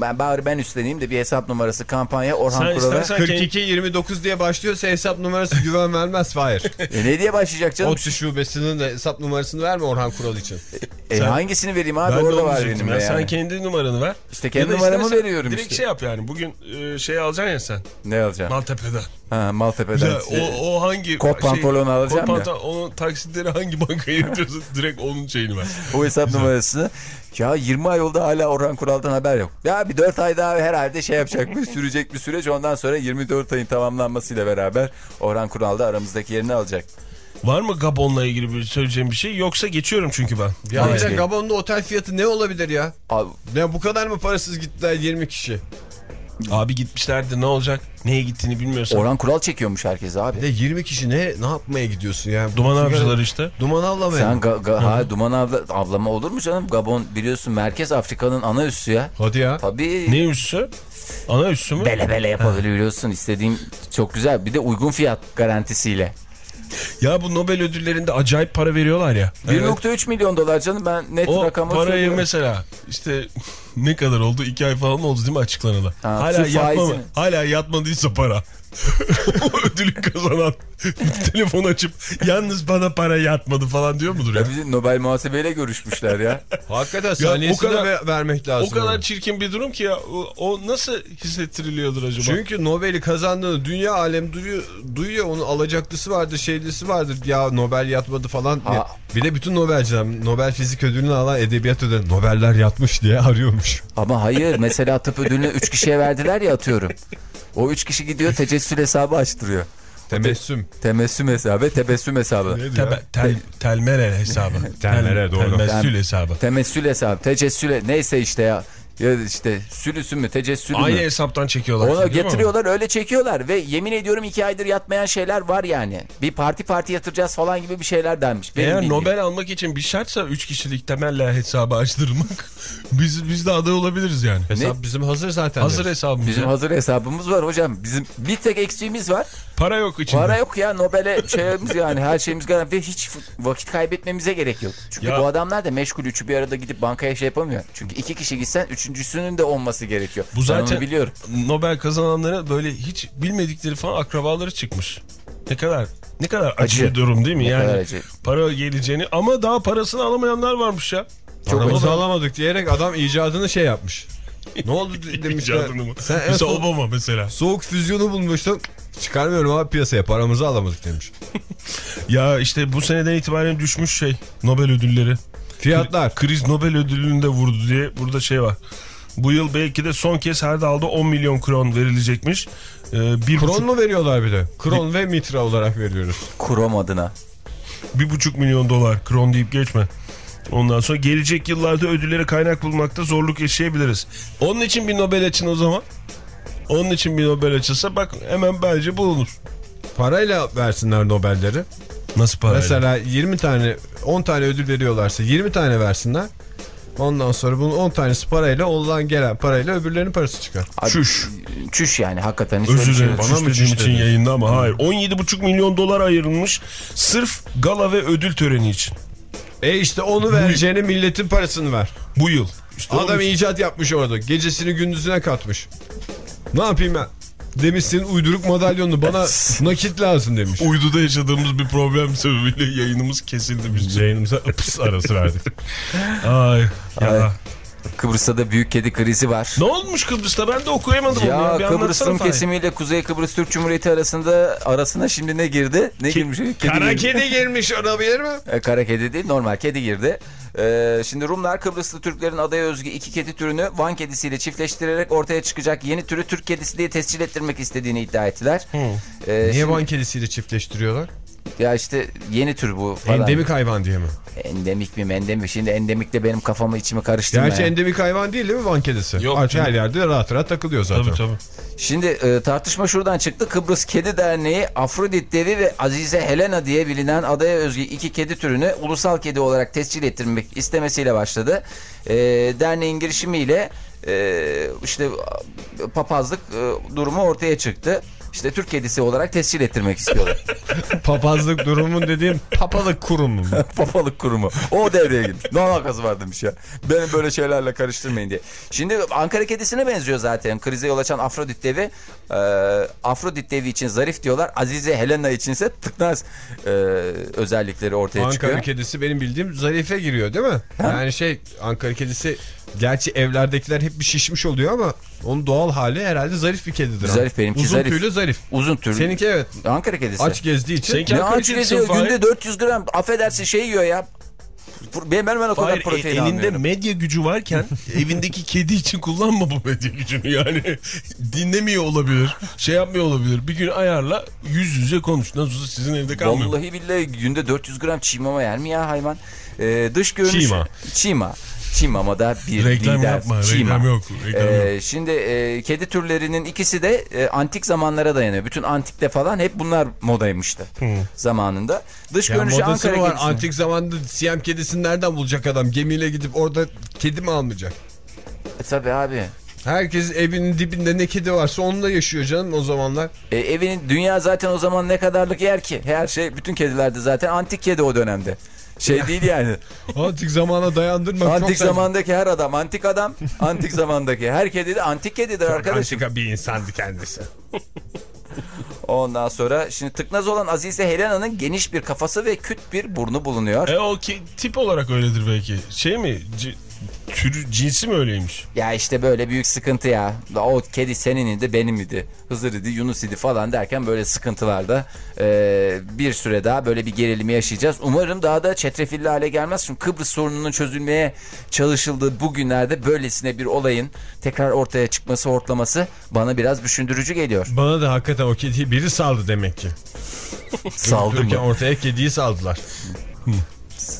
B: Ben bari ben üstleneyim de bir hesap numarası kampanya Orhan
C: Sen
B: Kural'a.
C: istersen
A: 42 29 diye başlıyorsa hesap numarası güven vermez Fahir.
B: E, ne diye başlayacak canım?
A: ODTÜ şubesinin de hesap numarasını verme Orhan Kural için.
B: E, hangisini vereyim abi
C: Ben
B: orada var benim
C: ya.
B: yani.
C: Sen kendi numaranı ver.
B: İşte kendi numaramı veriyorum
C: direkt
B: işte.
C: şey yap yani. Bugün e, şey alacaksın ya sen.
B: Ne alacağım?
C: Maltepe'den.
B: Ha, Maltepe'den.
C: Ya, o, o hangi
B: Kot pantolon alacağım
C: kot
B: ya.
C: pantolon, Onun taksitleri hangi bankaya yatıyorsa (laughs) direkt onun şeyini ver.
B: O hesap numarasını. Ya 20 ay oldu hala Orhan Kural'dan haber yok. Ya bir 4 ay daha herhalde şey yapacak. sürecek bir süreç. Ondan sonra 24 ayın tamamlanmasıyla beraber Orhan Kural da aramızdaki yerini alacak.
C: Var mı Gabon'la ilgili bir söyleyeceğim bir şey? Yoksa geçiyorum çünkü ben.
A: Ya bir Gabon'da otel fiyatı ne olabilir ya?
B: Abi,
A: Ne bu kadar mı parasız gittiler 20 kişi?
C: Abi gitmişlerdi ne olacak? Neye gittiğini bilmiyorsan.
B: Orhan Kural çekiyormuş herkese abi.
A: Bir de 20 kişi ne ne yapmaya gidiyorsun yani?
C: Duman avcıları işte.
A: Duman avlamaya.
B: Sen
A: mı?
B: ga, ga, ha, duman avla, avlama olur mu canım? Gabon biliyorsun merkez Afrika'nın ana üssü ya.
A: Hadi ya.
B: Tabii.
C: Ne üssü? Ana üssü mü?
B: Bele bele yapabiliyorsun. İstediğim çok güzel. Bir de uygun fiyat garantisiyle.
C: Ya bu Nobel ödüllerinde acayip para veriyorlar ya.
B: 1.3 milyon dolar canım ben net
C: O
B: rakamı
C: parayı
B: söylüyorum.
C: mesela işte ne kadar oldu? İki ay falan oldu değil mi açıklanalı?
B: Ha,
C: hala yatma. Hala yatmadıysa para. (laughs) o ödülü kazanan (laughs) telefon açıp yalnız bana para yatmadı falan diyor mudur ya?
B: Ya bizim Nobel muhasebeyle görüşmüşler ya. (laughs)
A: Hakikaten
C: Ya
A: saniyesini
C: o kadar-
A: ver- vermek lazım.
C: O kadar
A: ona.
C: çirkin bir durum ki ya. O, o nasıl hissettiriliyordur acaba?
A: Çünkü Nobel'i kazandığını dünya alem duyuyor, duyuyor onun alacaklısı vardır, şeylisi vardır. Ya Nobel yatmadı falan.
B: Ha.
A: Ya, bir de bütün Nobelciler, Nobel fizik ödülünü alan edebiyat ödülü Nobeller yatmış diye arıyormuş.
B: Ama hayır mesela tıp ödülünü 3 kişiye verdiler ya atıyorum. O 3 kişi gidiyor tecessül hesabı açtırıyor.
A: Temessüm.
B: Temessüm hesabı, tebessüm hesabı.
C: Tebe, tel, telmere hesabı.
A: Telmere, doğru.
C: Telmessül
B: Tem-
C: hesabı.
B: Temessül hesabı, tecessüle neyse işte ya. Ya işte sülüsü mü, tecessülü
C: Aynı
B: mü?
C: hesaptan çekiyorlar.
B: Onu getiriyorlar öyle çekiyorlar ve yemin ediyorum iki aydır yatmayan şeyler var yani. Bir parti parti yatıracağız falan gibi bir şeyler denmiş. Benim
C: Eğer
B: bildiğim.
C: Nobel almak için bir şartsa 3 kişilik temelle hesabı açtırmak (laughs) biz biz de aday olabiliriz yani.
A: Hesap bizim hazır zaten.
C: Hazır
A: dedi.
C: hesabımız.
B: Bizim
C: ya.
B: hazır hesabımız var hocam. Bizim bir tek eksiğimiz var.
C: Para yok içinde.
B: Para yok ya Nobel'e şeyimiz yani her şeyimiz garanti. Hiç vakit kaybetmemize gerek yok. Çünkü
C: Ya-
B: bu adamlar da meşgul üçü bir arada gidip bankaya şey yapamıyor. Çünkü iki kişi gitsen üçüncüsünün de olması gerekiyor.
C: Bu
B: Ben
C: zaten
B: onu biliyorum.
C: Nobel kazananlara böyle hiç bilmedikleri falan akrabaları çıkmış. Ne kadar ne kadar acı,
B: Acı.
C: bir durum değil mi?
B: Ne
C: yani
B: acı.
C: para geleceğini ama daha parasını alamayanlar varmış ya.
B: Çok
A: Paramızı alamadık diyerek adam icadını şey yapmış. Ne oldu (laughs) demişler. Sen en
C: Mesela
A: son
C: Obama mesela.
A: soğuk füzyonu bulmuştun. Çıkarmıyorum abi piyasaya paramızı alamadık demiş. (laughs)
C: Ya işte bu seneden itibaren düşmüş şey Nobel ödülleri.
A: Fiyatlar.
C: Kriz Nobel ödülünü de vurdu diye burada şey var. Bu yıl belki de son kez her dalda 10 milyon kron verilecekmiş. Ee, bir,
A: Kron
C: buçuk,
A: mu veriyorlar bir de? Kron ve mitra olarak veriyoruz.
B: Krom adına.
C: bir buçuk milyon dolar kron deyip geçme. Ondan sonra gelecek yıllarda ödüllere kaynak bulmakta zorluk yaşayabiliriz. Onun için bir Nobel açın o zaman. Onun için bir Nobel açılsa bak hemen bence bulunur.
A: Parayla versinler Nobel'leri.
C: Nasıl para?
A: Mesela 20 tane 10 tane ödül veriyorlarsa 20 tane versinler. Ondan sonra bunun 10 tanesi parayla olan gelen parayla öbürlerinin parası çıkar.
B: Abi,
C: Çüş.
B: Çüş yani hakikaten.
C: Özür
B: şey
C: dilerim.
B: yok.
A: Bana mı
C: Çüş için yayında ama hayır. 17,5 milyon dolar ayrılmış sırf gala ve ödül töreni için.
A: E işte onu vereceğine milletin parasını ver.
C: Bu yıl. İşte
A: Adam
C: onu-
A: icat yapmış orada. Gecesini gündüzüne katmış. Ne yapayım ben? Demiş senin uyduruk madalyonunu bana (laughs) nakit lazım demiş.
C: Uyduda yaşadığımız bir problem sebebiyle yayınımız kesildi biz.
A: Yayınımıza ıps arası verdik. (laughs)
C: Ay ya.
B: Kıbrıs'ta da büyük kedi krizi var.
C: Ne olmuş Kıbrıs'ta? Ben de okuyamadım onu ya.
B: Ya
C: Bir
B: Kıbrıs Rum kesimiyle Kuzey Kıbrıs Türk Cumhuriyeti arasında arasına şimdi ne girdi? Ne girmiş?
A: Kara
B: girdi.
A: kedi (laughs) girmiş olabilir mi?
B: E, Kara kedi değil normal kedi girdi. Ee, şimdi Rumlar Kıbrıslı Türklerin adaya özgü iki kedi türünü Van kedisiyle çiftleştirerek ortaya çıkacak yeni türü Türk kedisi diye tescil ettirmek istediğini iddia ettiler. Ee,
A: Niye
B: şimdi-
A: van kedisiyle çiftleştiriyorlar?
B: Ya işte yeni tür bu falan.
A: Endemik hayvan diye mi?
B: Endemik mi mendemik mi? Şimdi endemikle benim kafamı içimi karıştırma
A: Gerçi
B: ya.
A: endemik hayvan değil değil mi van kedisi?
C: Yok
A: Artık her yerde rahat rahat takılıyor zaten.
C: Tabii tabii.
B: Şimdi e, tartışma şuradan çıktı. Kıbrıs Kedi Derneği Afrodit Devi ve Azize Helena diye bilinen adaya özgü iki kedi türünü ulusal kedi olarak tescil ettirmek istemesiyle başladı. E, derneğin girişimiyle e, işte papazlık e, durumu ortaya çıktı. İşte Türk kedisi olarak tescil ettirmek istiyorlar. (laughs)
A: Papazlık durumun dediğim papalık kurumu. mu? (laughs)
B: Papalık kurumu. O devreye girmiş. Ne alakası var demiş ya. Beni böyle şeylerle karıştırmayın diye. Şimdi Ankara kedisine benziyor zaten. Krize yol açan Afrodit devi. E, Afrodit devi için zarif diyorlar. Azize Helena içinse tıknaz e, özellikleri ortaya
A: Ankara
B: çıkıyor.
A: kedisi benim bildiğim zarife giriyor değil mi? Yani şey Ankara kedisi gerçi evlerdekiler hep bir şişmiş oluyor ama onun doğal hali herhalde zarif bir kedidir.
B: Zarif, benimki
A: Uzun
B: zarif.
A: tüylü zarif.
B: Uzun tür.
A: Seninki evet
B: Ankara kedisi.
A: aç gezdiği için.
C: Seninki
B: Ne
C: Ankara
B: aç
C: kedisi
B: geziyor? Günde 400 gram affedersin şey yiyor ya. Benim, benim ben o kadar
C: Hayır,
B: protein
C: e- elinde
B: almıyorum.
C: medya gücü varken (laughs) evindeki kedi için kullanma bu medya gücünü yani dinlemiyor olabilir şey yapmıyor olabilir bir gün ayarla yüz yüze konuş nasıl sizin evde kalmıyor.
B: Vallahi billahi günde 400 gram çiğ mama yer mi ya hayvan? Ee, dış görünüş...
C: Çiğma.
B: Çiğma. Çiğmama da bir
C: Reklam
B: lider.
C: yapma,
B: Çiğma.
C: reklam yok, reklam
B: Ee, Şimdi e, kedi türlerinin ikisi de e, antik zamanlara dayanıyor. Bütün antikte falan hep bunlar modaymıştı zamanında. Dış
A: Ya
B: görünüşü Ankara
A: var? Antik zamanda Siyam kedisini nereden bulacak adam? Gemiyle gidip orada kedi mi almayacak?
B: E, tabii abi.
A: Herkes evinin dibinde ne kedi varsa onunla yaşıyor canım o zamanlar.
B: E, evinin dünya zaten o zaman ne kadarlık yer ki? Her şey bütün kedilerde zaten antik kedi o dönemde. Şey değil yani. (laughs)
A: Antik zamana dayandırmak
B: antik
A: çok
B: zamandaki her adam antik adam. Antik zamandaki her kedi de antik kedidir arkadaşım.
A: Antika bir insandı kendisi. (laughs)
B: Ondan sonra şimdi tıknaz olan Azize Helena'nın geniş bir kafası ve küt bir burnu bulunuyor.
C: E o ki, tip olarak öyledir belki şey mi türü cinsi mi öyleymiş?
B: Ya işte böyle büyük sıkıntı ya. O kedi senin idi benim idi. Hızır idi Yunus idi falan derken böyle sıkıntılarda e, bir süre daha böyle bir gerilimi yaşayacağız. Umarım daha da çetrefilli hale gelmez. Çünkü Kıbrıs sorununun çözülmeye çalışıldığı bu günlerde böylesine bir olayın tekrar ortaya çıkması hortlaması bana biraz düşündürücü geliyor.
A: Bana da hakikaten o kediyi biri saldı demek ki. (laughs)
B: Saldı mı?
A: ortaya kediyi saldılar.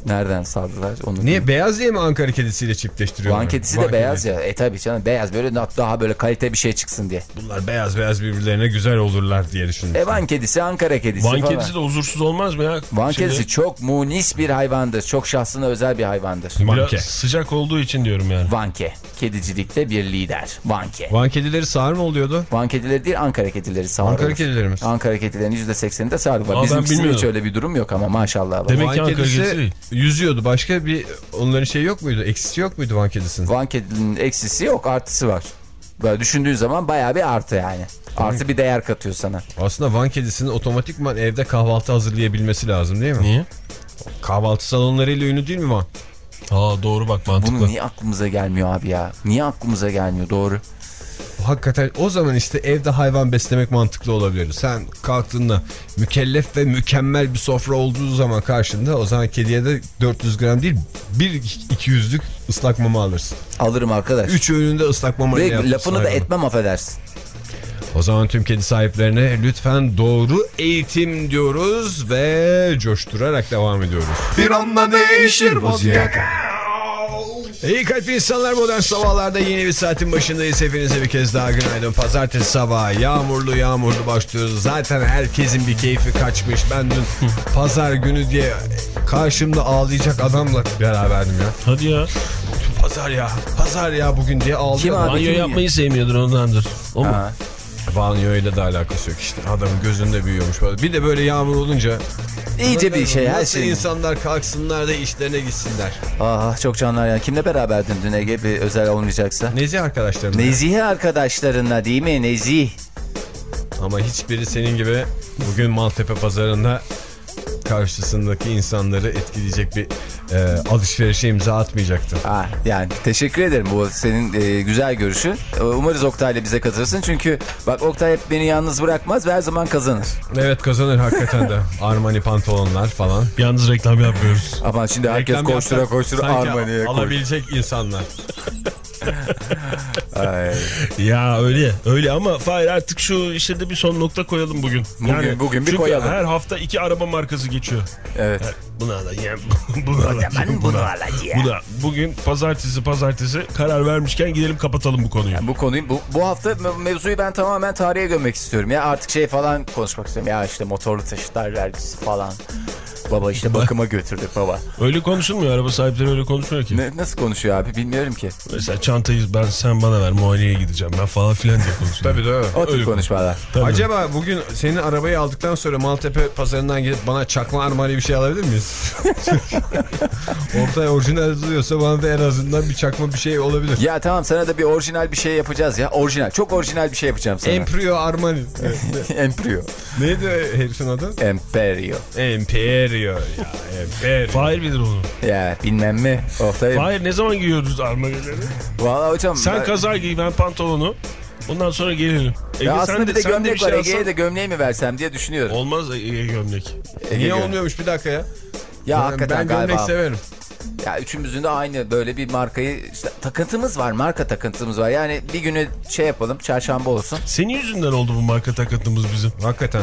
B: Nereden saldılar onu?
A: Niye? Beyaz diye mi Ankara kedisiyle çiftleştiriyorlar?
B: Van kedisi de beyaz ya. E tabi canım beyaz böyle daha böyle kalite bir şey çıksın diye.
A: Bunlar beyaz beyaz birbirlerine güzel olurlar diye düşündüm.
B: E Van kedisi Ankara kedisi
C: Van
B: falan.
C: kedisi de huzursuz olmaz mı ya?
B: Van
C: Şimdi
B: kedisi çok munis bir hayvandır. Çok şahsına özel bir hayvandır.
C: Biraz
A: Vanke.
C: sıcak olduğu için diyorum yani.
B: Vanke. Kedicilikte bir lider. Vanke.
A: Van kedileri sağır mı oluyordu?
B: Van kedileri değil Ankara kedileri sağır
A: Ankara
B: olur.
A: kedilerimiz.
B: Ankara kedilerinin %80'inde de sağır var. Bizimkisinde hiç öyle bir durum yok ama maşallah.
C: Demek ki
A: Van
C: Ankara kedisi
A: kedisi
C: değil.
A: Yüzüyordu. Başka bir onların şey yok muydu? Eksisi yok muydu Van kedisinin?
B: Van kedinin eksisi yok artısı var. Böyle düşündüğün zaman bayağı bir artı yani. Artı bir değer katıyor sana.
A: Aslında Van kedisinin otomatikman evde kahvaltı hazırlayabilmesi lazım değil mi?
C: Niye?
A: Kahvaltı salonlarıyla ünlü değil mi Van?
C: Aa doğru bak mantıklı.
B: Bunu niye aklımıza gelmiyor abi ya? Niye aklımıza gelmiyor doğru?
A: Hakikaten o zaman işte evde hayvan beslemek mantıklı olabilir. Sen kalktığında mükellef ve mükemmel bir sofra olduğu zaman karşında o zaman kediye de 400 gram değil bir 200'lük ıslak mama alırsın.
B: Alırım arkadaş.
A: 3 öğünde ıslak mama ile
B: lafını da
A: hayvanı.
B: etmem affedersin.
A: O zaman tüm kedi sahiplerine lütfen doğru eğitim diyoruz ve coşturarak devam ediyoruz.
E: Bir anda değişir vaziyet.
A: İyi kalp insanlar modern sabahlarda yeni bir saatin başındayız. Hepinize bir kez daha günaydın. Pazartesi sabahı yağmurlu yağmurlu başlıyoruz. Zaten herkesin bir keyfi kaçmış. Ben dün pazar günü diye karşımda ağlayacak adamla beraberdim ya.
C: Hadi ya.
A: Pazar ya, pazar ya bugün diye ağlıyor.
B: Kim abi?
C: Banyo yapmayı sevmiyordur ondandır. O mu?
B: Ha.
A: Banyoyla da alakası yok işte. Adamın gözünde büyüyormuş. böyle. Bir de böyle yağmur olunca
B: İyice bir şey her
A: nasıl
B: şey.
A: insanlar kalksınlar da işlerine gitsinler.
B: Ah çok canlar ya. Kimle beraberdin dün Ege bir özel olmayacaksa?
A: Nezi arkadaşlarım.
B: Nezihe arkadaşlarınla değil mi? Nezih.
A: Ama hiçbiri senin gibi bugün Maltepe pazarında karşısındaki insanları etkileyecek bir e, alışverişe imza atmayacaktı.
B: Ah, yani teşekkür ederim bu senin e, güzel görüşü. E, Umarız Oktay'la bize katılırsın. Çünkü bak Oktay hep beni yalnız bırakmaz ve her zaman kazanır.
A: Evet kazanır hakikaten de. (laughs) Armani pantolonlar falan.
C: Yalnız reklam yapmıyoruz.
B: Ama şimdi herkes
A: Reklam
B: koştura
A: yapsak
B: koştura Armani'ye koş.
A: alabilecek insanlar. (laughs)
B: Ay. (laughs)
C: Ya öyle öyle ama Fahir artık şu işe de bir son nokta koyalım bugün.
B: Bugün- bugün bir
C: çünkü
B: koyalım.
C: her hafta iki araba markası geçiyor.
B: Evet.
C: Bunu alacağım. (laughs) bunu alacağım. bunu alacağım. Bu da bugün pazartesi pazartesi karar vermişken gidelim kapatalım bu konuyu.
B: Yani bu konuyu bu, bu hafta me- mevzuyu ben tamamen tarihe gömmek istiyorum. Ya artık şey falan konuşmak istiyorum. Ya işte motorlu taşıtlar vergisi falan. Baba işte bakıma götürdük baba.
C: Öyle konuşulmuyor. Araba sahipleri öyle konuşmuyor ki.
B: Ne, nasıl konuşuyor abi bilmiyorum ki.
C: Mesela çantayı ben sen bana ver muayeneye gideceğim ben falan filan diye konuşuyor.
A: Tabii doğru.
B: O tür
C: Öyle
B: konuşmalar.
C: Tabii.
A: Acaba bugün senin arabayı aldıktan sonra Maltepe pazarından gidip bana çakma armani bir şey alabilir miyiz? (laughs) Ortaya orijinal duruyorsa bana da en azından bir çakma bir şey olabilir.
B: Ya tamam sana da bir orijinal bir şey yapacağız ya. Orijinal. Çok orijinal bir şey yapacağım sana.
A: Emporio Armani. (laughs)
B: Emperio.
A: Neydi herifin adı?
B: Emperio.
A: Emperio ya. Emperio.
C: Fahir bilir onu.
B: Ya bilmem mi. Oktay.
C: Fahir ne zaman giyiyoruz armageleri?
B: Valla hocam.
C: Sen
B: ben-
C: kaza giy ben pantolonu. Ondan sonra gelelim. Ege,
B: Ya
C: sen
B: aslında bir de
C: sen
B: gömlek
C: bir şey
B: var. Ege'ye
C: alsan-
B: de gömleği mi versem diye düşünüyorum.
C: Olmaz Ege gömlek.
B: Ege
A: Niye
B: göm-
A: olmuyormuş bir dakika ya?
B: Ya
A: ben,
B: hakikaten
A: ben gömlek
B: galiba.
A: severim.
B: Ya üçümüzün de aynı böyle bir markayı işte takıntımız var. Marka takıntımız var. Yani bir günü şey yapalım. Çarşamba olsun.
C: Senin yüzünden oldu bu marka takıntımız bizim.
A: Hakikaten.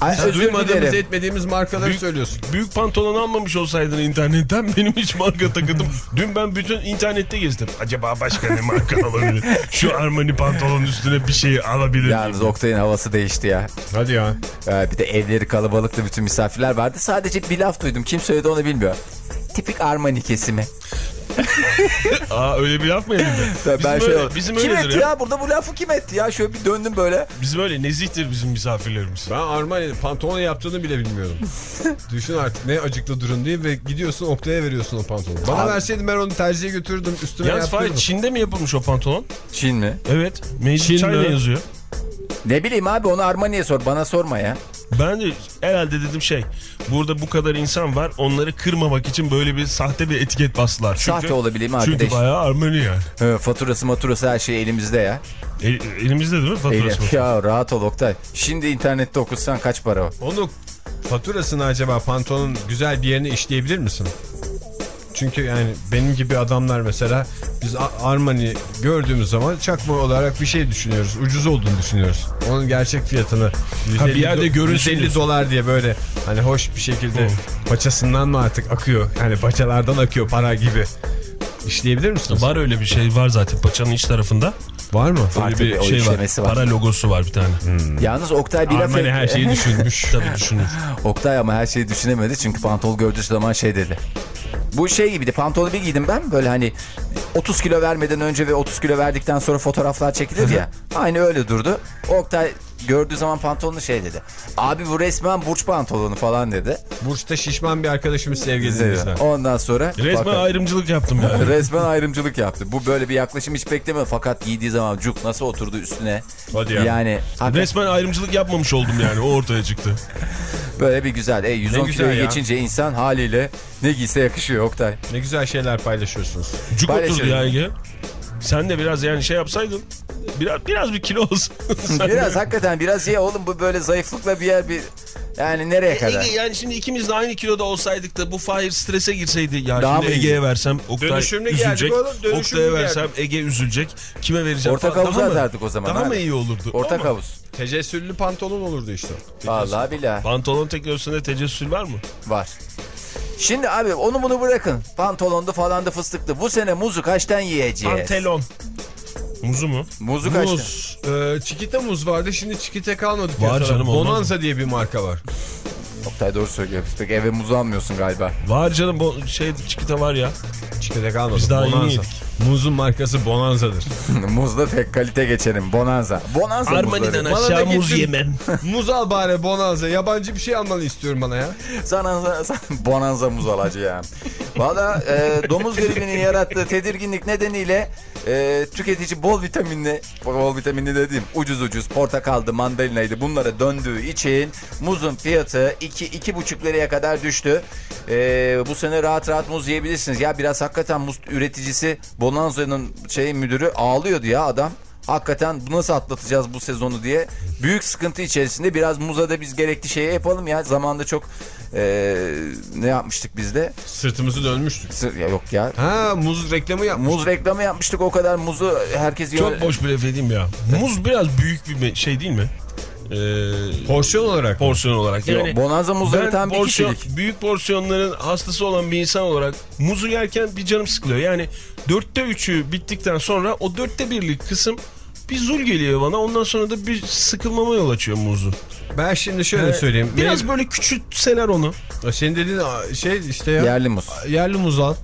B: Ay, özür
A: duymadığımız
B: dilerim.
A: etmediğimiz markaları
C: Büyük-
A: söylüyorsun.
C: Büyük pantolon almamış olsaydın internetten (laughs) benim hiç marka takıntım. Dün ben bütün internette gezdim. Acaba başka ne marka (laughs) alabilir? Şu Armani pantolonun üstüne bir şey alabilir miyim?
B: Yalnız Oktay'ın havası değişti ya.
A: Hadi ya.
B: Ee, bir de evleri kalabalıktı bütün misafirler vardı. Sadece bir laf duydum. Kim söyledi onu bilmiyor. Tipik Armani kesimi. (laughs)
C: Aa öyle bir laf mı? (laughs)
B: Tabii
C: Bizim
B: ben
C: öyle, bizim
B: kim
C: öyledir
B: etti
C: ya.
B: ya? Burada bu lafı kim etti ya? Şöyle bir döndüm böyle.
C: Bizim öyle nezihtir bizim misafirlerimiz.
A: Ben Armani pantolon yaptığını bile bilmiyordum. (laughs) Düşün artık ne acıklı durum diye ve gidiyorsun Oktay'a veriyorsun o pantolonu. Bana
B: Abi-
A: verseydin ben onu terziye götürürdüm üstüne
C: Yalnız Fahir
A: yaptırırdım.
C: Çin'de mi yapılmış o pantolon?
B: Çin mi?
C: Evet. Made in
A: Çin
C: China
A: mi?
C: yazıyor.
B: Ne bileyim abi onu Armani'ye sor. Bana sorma ya.
C: Ben de herhalde dedim şey burada bu kadar insan var onları kırmamak için böyle bir sahte bir etiket bastılar. Çünkü,
B: Sahte olabilir mi
C: Çünkü
B: arkadaş?
C: bayağı Armani yani.
B: He, faturası maturası her şey elimizde ya.
C: E, elimizde değil mi faturası?
B: Eyle- ya rahat ol Oktay. Şimdi internette okursan kaç para o?
A: Onu faturasını acaba pantolonun güzel bir yerine işleyebilir misin? Çünkü yani benim gibi adamlar mesela biz Armani gördüğümüz zaman çakma olarak bir şey düşünüyoruz. Ucuz olduğunu düşünüyoruz. Onun gerçek fiyatını 150,
C: bir yerde görünsün
A: 150
C: diyorsun.
A: dolar diye böyle hani hoş bir şekilde paçasından mı artık akıyor? Yani paçalardan akıyor para gibi. İşleyebilir misiniz?
C: Var öyle bir şey var zaten paçanın iç tarafında.
A: Var mı?
C: Öyle
B: tabii,
C: bir
B: o
C: şey var.
B: var.
C: Para logosu var bir tane.
B: Yalnız Oktay bir laf
A: Armani her şeyi (laughs) düşünmüş.
C: Tabii düşünür. (laughs)
B: Oktay ama her şeyi düşünemedi çünkü pantol gördüğü zaman şey dedi. Bu şey gibiydi pantolonu bir giydim ben böyle hani 30 kilo vermeden önce ve 30 kilo verdikten sonra fotoğraflar çekilir ya. Aynı öyle durdu. Oktay gördüğü zaman pantolonu şey dedi. Abi bu resmen burç pantolonu falan dedi.
A: Burç'ta şişman bir arkadaşımız sevgili dinleyiciler.
B: Ondan sonra
C: Resmen
B: fakat-
C: ayrımcılık yaptım yani. (laughs)
B: resmen ayrımcılık yaptı. Bu böyle bir yaklaşım hiç beklemedi fakat giydiği zaman cuk nasıl oturdu üstüne.
A: Hadi ya.
B: Yani hakikaten
C: Resmen ayrımcılık yapmamış oldum yani o ortaya çıktı. (laughs)
B: böyle bir güzel. E, 110
A: Ne güzel
B: kiloyu
A: ya.
B: geçince insan haliyle ne giyse yakışıyor Oktay.
A: Ne güzel şeyler paylaşıyorsunuz.
C: Cuk oturdu ya Ege. Sen de biraz yani şey yapsaydın. Biraz biraz bir kilo olsun. (laughs)
B: Biraz hakikaten biraz ye oğlum bu böyle zayıflıkla bir yer bir yani nereye kadar?
C: Ege yani şimdi ikimiz de aynı kiloda olsaydık da bu Fahir strese girseydi ya
B: Daha
C: şimdi? Ege'ye versem Oktay
A: Dönüşümlü
C: üzülecek. Oktay'a
A: geldik.
C: versem Ege üzülecek. Kime vereceğim
B: Ortak
C: mı-
B: atardık o zaman
C: Daha
B: abi.
C: mı iyi olurdu?
B: Ortak havuz.
A: Tecessüllü pantolon olurdu işte.
B: Vallahi billahi
C: Pantolon teknolojisinde tecessül var mı?
B: var. Şimdi abi onu bunu bırakın. Pantolondu falandı fıstıklı. Bu sene muzu kaçtan yiyeceğiz?
C: Pantelon. Muzu mu?
B: Muzu kaçtan?
A: Muz. Ee, çikita muz vardı şimdi çikita kalmadı.
C: Var canım?
A: Bonanza diye bir marka var.
B: Oktay doğru söylüyor. Pek eve muzu almıyorsun galiba.
C: Var canım bu şey çikita var ya.
A: Çikita kalmadı.
C: Biz daha yeni
A: Bonanza.
C: yedik.
A: Muzun markası Bonanza'dır. (laughs)
B: Muzda tek kalite geçelim. Bonanza. Bonanza
C: Armani'den aşağı muz yemem. (laughs)
A: Muz al bari Bonanza. Yabancı bir şey almanı istiyorum bana ya.
B: Sana, (laughs) sana bonanza muz alacağım. Valla e, domuz gribinin yarattığı tedirginlik nedeniyle e, tüketici bol vitaminli, bol vitaminli dediğim ucuz ucuz portakaldı, mandalinaydı bunlara döndüğü için muzun fiyatı 2-2,5 liraya kadar düştü. E, bu sene rahat rahat muz yiyebilirsiniz. Ya biraz hakikaten muz üreticisi Bonanza'nın şey müdürü ağlıyordu ya adam. Hakikaten bu nasıl atlatacağız bu sezonu diye büyük sıkıntı içerisinde biraz muza da biz gerekli şeyi yapalım ya. Zamanında çok e, ne yapmıştık biz de?
A: Sırtımızı dönmüştük.
B: Sır- ya yok ya.
A: Ha muz reklamı yapmış.
B: Muz reklamı yapmıştık o kadar muzu herkes.
C: Çok boş bir laf edeyim ya. Muz biraz büyük bir şey değil mi? Ee,
A: Porsiyon olarak.
C: porsiyon olarak. Yani
B: Bonanza muzları
C: ben
B: tam bir
C: porsiyon,
B: kişilik.
C: büyük porsiyonların hastası olan bir insan olarak muzu yerken bir canım sıkılıyor. Yani dörtte üçü bittikten sonra o dörtte birlik kısım bir zul geliyor bana. Ondan sonra da bir sıkılmama yol açıyor muzu.
A: Ben şimdi şöyle söyleyeyim.
C: Biraz böyle küçültseler onu.
A: Senin dediğin şey işte ya.
B: Yerli muz.
A: Yerli muz al.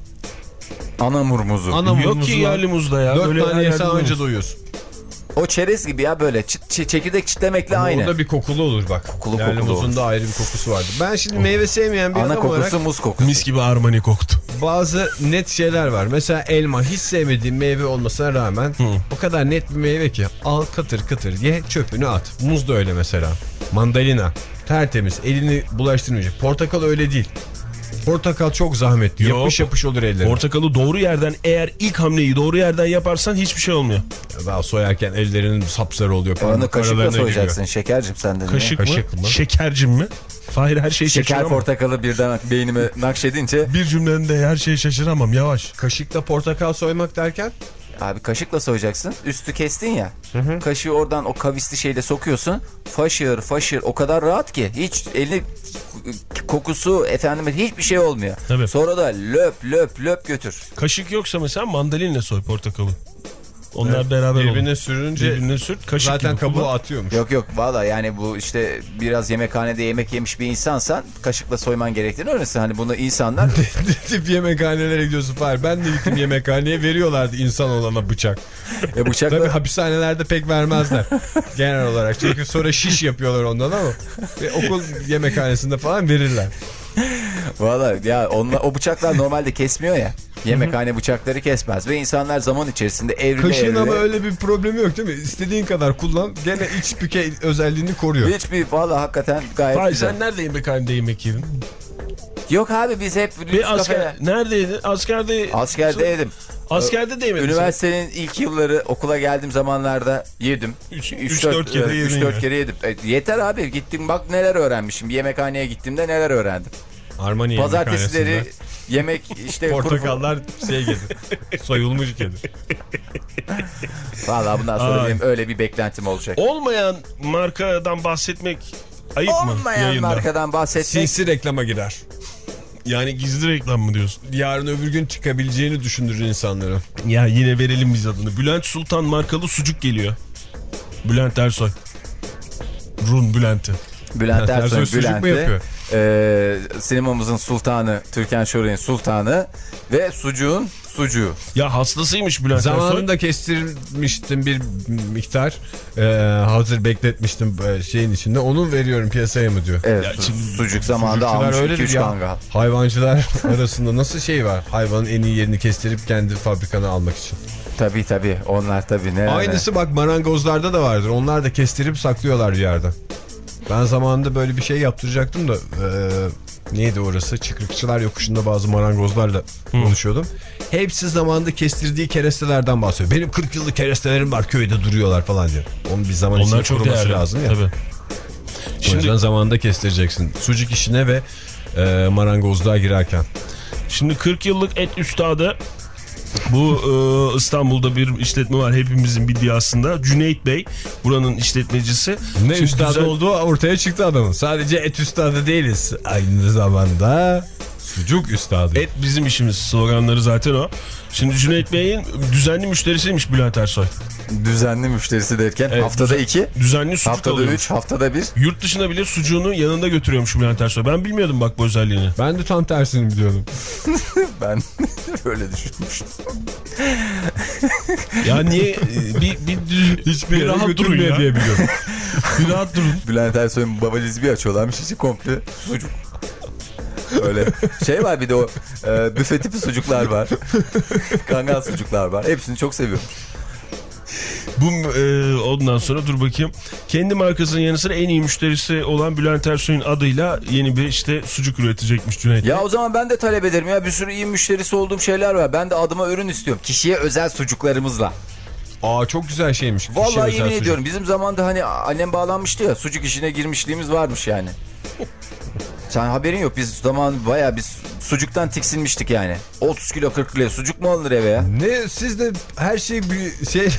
B: Anamur muzu.
A: Ana
C: Yok
A: muzu
C: ki yerli muzda ya.
A: Dört
C: Böyle her
A: tane
C: muz.
A: önce doyuyorsun.
B: O çerez gibi ya böyle çit- çi- çekirdek çitlemekle
A: Ama
B: aynı.
A: Orada bir kokulu olur bak.
B: Kokulu
A: Yerli
B: kokulu
A: muzun
B: olur.
A: da ayrı bir kokusu vardı. Ben şimdi meyve sevmeyen bir
B: Ana
A: adam
B: kokusu
A: olarak
B: muz kokusu.
C: Mis gibi armani koktu.
A: bazı net şeyler var. Mesela elma hiç sevmediğim meyve olmasına rağmen o kadar net bir meyve ki al kıtır kıtır ye çöpünü at. Muz da öyle mesela. Mandalina tertemiz elini bulaştırmayacak. Portakal öyle değil. Portakal çok zahmetli.
C: Yok.
A: Yapış yapış olur ellerine.
C: Portakalı doğru yerden eğer ilk hamleyi doğru yerden yaparsan hiçbir şey olmuyor.
A: Daha soyarken ellerinin sapsarı oluyor.
B: E Onu kaşıkla soyacaksın şekercim sen de. niye?
C: Kaşık,
A: Kaşık
C: mı?
A: mı?
C: Şekercim mi? Fahir her şeyi
B: Şeker
C: şaşıramam.
B: portakalı birden beynime nakşedince
C: Bir cümlende her şeyi şaşıramam yavaş.
A: giriyor. Kaşıkla portakal soymak derken
B: abi kaşıkla soyacaksın. Üstü kestin ya. Kaşığı oradan o kavisli şeyle sokuyorsun. Faşır faşır o kadar rahat ki hiç elini kokusu efendim hiçbir şey olmuyor.
C: Tabii.
B: Sonra da löp löp löp götür.
C: Kaşık yoksa mesela mandalinle soy portakalı. Onlar beraber
A: birbirine
C: olur.
A: sürünce
C: Birbirine sürt kaşık
A: zaten kabuğu
C: kullan.
A: atıyormuş.
B: Yok yok valla yani bu işte biraz yemekhanede yemek yemiş bir insansan kaşıkla soyman gerektiğini öğrenirsin. Hani bunu insanlar (laughs)
A: Ne tip yemekhanelere gidiyorsun Fahir? Ben de gittim yemekhaneye veriyorlardı insan olana bıçak.
B: e, bıçakla
A: Tabii hapishanelerde pek vermezler genel olarak. Çünkü sonra şiş yapıyorlar ondan ama ve okul yemekhanesinde falan verirler. (laughs)
B: Valla ya onlar, o bıçaklar normalde kesmiyor ya. Yemekhane bıçakları kesmez ve insanlar zaman içerisinde evrile
A: Kaşığın
B: evrile
A: ama öyle bir problemi yok değil mi? İstediğin kadar kullan gene iç büke özelliğini koruyor.
B: hiçbir valla hakikaten gayet
C: Fahir
B: güzel.
C: sen nerede yemekhanede yemek yedin?
B: Yok abi biz hep lüks
C: Bir asker,
B: kafeler-
C: neredeydin? Askerde.
B: Askerde yedim.
C: Askerde de yemedin.
B: Üniversitenin ilk yılları okula geldiğim zamanlarda yedim.
C: Üç- üç, dört kere yedin
B: 3-4
C: ya.
B: kere yedim. E, yeter abi gittim bak neler öğrenmişim. Bir yemekhaneye gittiğimde neler öğrendim.
A: Armani
B: Pazartesileri yemek işte
A: portakallar şey gelir. Soyulmuş gelir.
B: Valla bundan sonra
C: Ay.
B: benim öyle bir beklentim olacak.
C: Olmayan markadan bahsetmek ayıp mı
B: Olmayan
C: yayında?
B: markadan bahsetmek.
A: Sinsi reklama girer.
C: Yani gizli reklam mı diyorsun?
A: Yarın öbür gün çıkabileceğini düşündürür insanları.
C: Ya yine verelim biz adını. Bülent Sultan markalı sucuk geliyor. Bülent Ersoy. Run Bülent'i.
B: Bülent
A: Ersoy
B: Ersoy
A: sucuk mu
B: Bülent'i.
A: yapıyor?
B: e, sinemamızın sultanı Türkan Şoray'ın sultanı ve sucuğun sucuğu.
C: Ya hastasıymış Bülent Ersoy.
A: Zamanında kestirmiştim bir miktar. Ee, hazır bekletmiştim e, şeyin içinde. Onu veriyorum piyasaya mı diyor.
B: Evet
C: Ya şimdi
B: sucuk zamanında almış
A: öyledir
B: 2-3
A: ya.
B: kangal.
A: Hayvancılar (laughs) arasında nasıl şey var? Hayvanın en iyi yerini kestirip kendi fabrikana almak için.
B: Tabii tabii onlar tabii ne.
A: Aynısı bak marangozlarda da vardır. Onlar da kestirip saklıyorlar bir yerde. Ben zamanında böyle bir şey yaptıracaktım da e, neydi orası? Çıkrıkçılar yokuşunda bazı marangozlarla konuşuyordum. Hepsi zamanında kestirdiği kerestelerden bahsediyor. Benim 40 yıllık kerestelerim var köyde duruyorlar falan diyor. Onun bir zaman
C: Onlar çok
A: kuruması
C: değerli.
A: lazım ya.
C: Tabii.
A: O yüzden
C: Şimdi,
A: zamanında kestireceksin. Sucuk işine ve e, marangozluğa girerken.
C: şimdi 40 yıllık et üstadı bu e, İstanbul'da bir işletme var hepimizin bildiği aslında. Cüneyt Bey buranın işletmecisi.
A: Ne
C: Şimdi
A: üstadı
C: güzel-
A: olduğu ortaya çıktı adamın. Sadece et üstadı değiliz. Aynı zamanda sucuk üstadı.
C: Et bizim işimiz sloganları zaten o. Şimdi Cüneyt Bey'in düzenli müşterisiymiş Bülent Ersoy.
B: Düzenli müşterisi derken
C: Evet,
B: haftada 2,
C: Düzenli sucuk
B: haftada
C: alıyormuş.
B: 3, haftada 1.
C: Yurt dışına bile sucuğunu yanında götürüyormuş Bülent Ersoy. Ben bilmiyordum bak bu özelliğini.
A: Ben de tam tersini biliyordum. (laughs)
B: Ben (laughs) öyle düşünmüştüm.
C: Ya niye e, bir, bir,
A: Hiçbir yere
C: rahat durun ya.
A: diye biliyorum. (laughs)
C: Bir rahat durun.
B: Bülent Ersoy'un babalizi bir açıyorlarmış içi komple sucuk. Öyle şey var bir de o e, büfe tipi sucuklar var. (laughs) Kangal sucuklar var. Hepsini çok seviyorum.
C: Bu e, ondan sonra dur bakayım. Kendi markasının yanı sıra en iyi müşterisi olan Bülent Ersoy'un adıyla yeni bir işte sucuk üretecekmiş Cüneyt.
B: Ya o zaman ben de talep ederim ya bir sürü iyi müşterisi olduğum şeyler var. Ben de adıma ürün istiyorum. Kişiye özel sucuklarımızla.
A: Aa çok güzel şeymiş.
B: Vallahi yemin
A: sucuk.
B: ediyorum bizim zamanda hani annem bağlanmıştı ya sucuk işine girmişliğimiz varmış yani. (laughs) Sen haberin yok biz zaman baya biz sucuktan tiksinmiştik yani. 30 kilo 40 kilo sucuk mu alınır eve ya?
A: Ne siz de her şey bir şey... (laughs)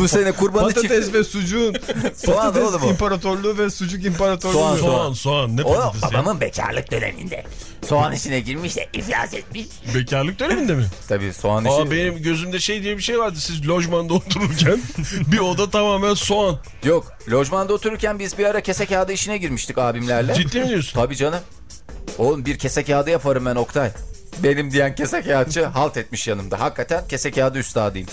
B: Bu sene kurbanı
A: Patates
B: çift...
A: ve sucuğun (laughs)
B: Soğan
A: patates
B: oğlum o.
A: imparatorluğu ve sucuk imparatorluğu.
B: Soğan,
C: Soğan soğan ne
B: O
C: patates ya.
B: babamın bekarlık döneminde. Soğan işine girmiş de iflas etmiş.
C: Bekarlık döneminde mi? (laughs)
B: Tabii soğan
C: Aa,
B: işi.
C: benim gözümde şey diye bir şey vardı. Siz lojmanda (laughs) otururken bir oda tamamen soğan.
B: Yok lojmanda otururken biz bir ara kese kağıdı işine girmiştik abimlerle.
C: Ciddi mi diyorsun?
B: Tabii canım. Oğlum bir kese kağıdı yaparım ben Oktay. Benim diyen kese kağıtçı halt etmiş yanımda. Hakikaten kese kağıdı üstadıyım.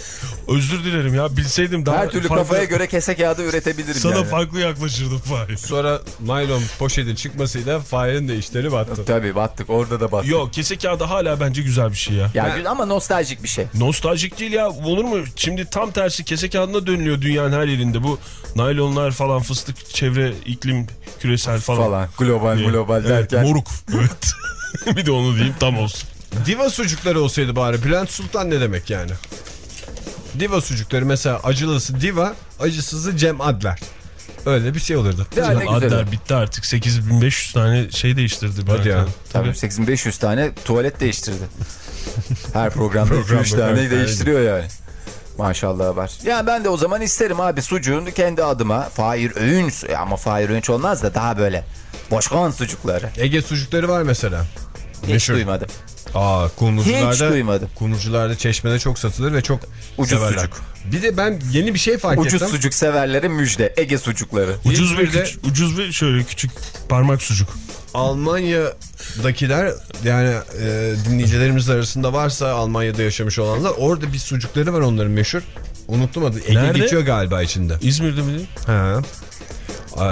C: Özür dilerim ya. Bilseydim daha
B: Her türlü
C: farklı-
B: kafaya göre kese kağıdı üretebilirim
C: Sana
B: yani.
C: farklı yaklaşırdım Fahir.
A: Sonra naylon poşetin çıkmasıyla Fahir'in de işleri battı.
B: Tabii battık orada da battık.
C: Yok kese kağıdı hala bence güzel bir şey ya.
B: Ya gül- ama nostaljik bir şey.
C: Nostaljik değil ya olur mu? Şimdi tam tersi kese kağıdına dönülüyor dünyanın her yerinde. Bu naylonlar falan fıstık çevre iklim küresel falan.
B: Falan. Global
C: Diye.
B: global
C: Evet,
B: derken.
C: moruk. (laughs) Evet. (laughs) bir de onu diyeyim tam olsun.
A: Diva sucukları olsaydı bari. Bülent Sultan ne demek yani? Diva sucukları mesela acılısı Diva, acısızı Cem Adler. Öyle bir şey olurdu.
B: Ya ne güzel.
C: Adler bitti artık. 8500 tane şey değiştirdi.
A: Hadi ya.
B: Tabii 8500 tane tuvalet değiştirdi. (laughs) Her programda
A: Program
B: 2-3 tane değiştiriyor yani. Maşallah var. Ya ben de o zaman isterim abi sucuğun kendi adıma. Fahir Öğünç ama Fahir Öğünç olmaz da daha böyle boşkan sucukları.
A: Ege sucukları var mesela.
B: Hiç
A: Meşhur.
B: duymadım.
A: Aa kumrucularda,
B: Hiç duymadım.
A: Kumrucularda çeşmede çok satılır ve çok
B: Ucuz
A: severler.
B: sucuk.
A: Bir de ben yeni bir şey fark
B: Ucuz
A: ettim.
B: sucuk severlere müjde. Ege sucukları.
C: Ucuz ve,
A: İzmir'de-
C: küçük, ucuz ve şöyle küçük parmak sucuk.
A: Almanya'dakiler yani e, dinleyicilerimiz arasında varsa Almanya'da yaşamış olanlar orada bir sucukları var onların meşhur. Unuttum adı. Ege
C: Nerede?
A: geçiyor galiba içinde.
C: İzmir'de mi?
A: Ha.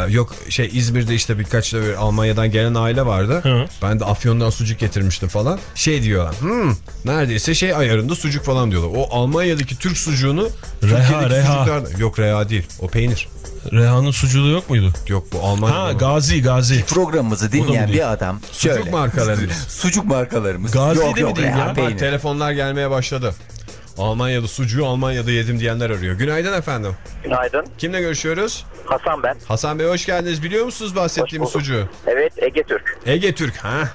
A: Yok şey İzmir'de işte birkaç da böyle Almanya'dan gelen aile vardı.
C: Hı.
A: Ben de Afyon'dan sucuk getirmiştim falan. Şey diyorlar. Hmm, neredeyse şey ayarında sucuk falan diyorlar. O Almanya'daki Türk sucuğunu
C: Reha, reha.
A: sucuklardan- Yok reha değil. O peynir.
C: Reha'nın sucuğu yok muydu?
A: Yok bu Almanya.
C: Ha Gazi Gazi.
B: Programımızı
C: mı
B: dinleyen
C: değil?
B: bir adam
A: Sucuk
B: şöyle.
A: markalarımız.
B: Sucuk markalarımız.
C: Gazi
B: yok
C: de mi
B: yok
C: değil
B: Reha
C: ya?
A: Bak telefonlar gelmeye başladı. Almanya'da sucuğu Almanya'da yedim diyenler arıyor. Günaydın efendim.
F: Günaydın.
A: Kimle görüşüyoruz?
F: Hasan ben.
A: Hasan Bey hoş geldiniz. Biliyor musunuz bahsettiğimiz sucuğu?
F: Evet Ege Türk.
A: Ege Türk. Ha?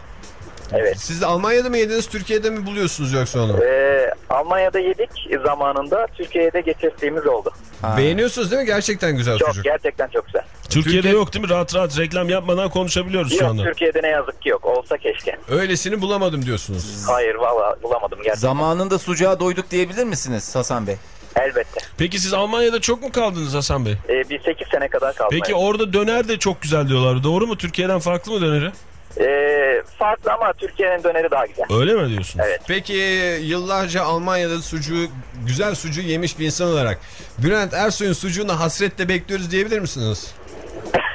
F: Evet.
A: Siz Almanya'da mı yediniz, Türkiye'de mi buluyorsunuz yoksa onu?
F: Ee, Almanya'da yedik zamanında Türkiye'de getirdiğimiz oldu.
A: Beğeniyorsunuz değil mi? Gerçekten güzel
F: Çok
A: sucuk.
F: gerçekten çok güzel.
C: Türkiye'de
A: Türkiye-
C: yok değil mi? Rahat rahat reklam yapmadan konuşabiliyoruz şu
F: Yok
C: anda.
F: Türkiye'de ne yazık ki yok. Olsa keşke.
A: Öylesini bulamadım diyorsunuz.
F: Hayır valla bulamadım gerçekten.
B: Zamanında sucuğa doyduk diyebilir misiniz Hasan Bey?
F: Elbette.
C: Peki siz Almanya'da çok mu kaldınız Hasan Bey?
F: Ee, bir 8 sene kadar kaldı.
C: Peki orada döner de çok güzel diyorlar. Doğru mu? Türkiye'den farklı mı döneri?
F: Ee, farklı ama Türkiye'nin döneri daha güzel.
C: Öyle mi diyorsun?
F: Evet.
A: Peki yıllarca Almanya'da sucuğu, güzel sucuğu yemiş bir insan olarak Bülent Ersoy'un sucuğunu hasretle bekliyoruz diyebilir misiniz? (laughs)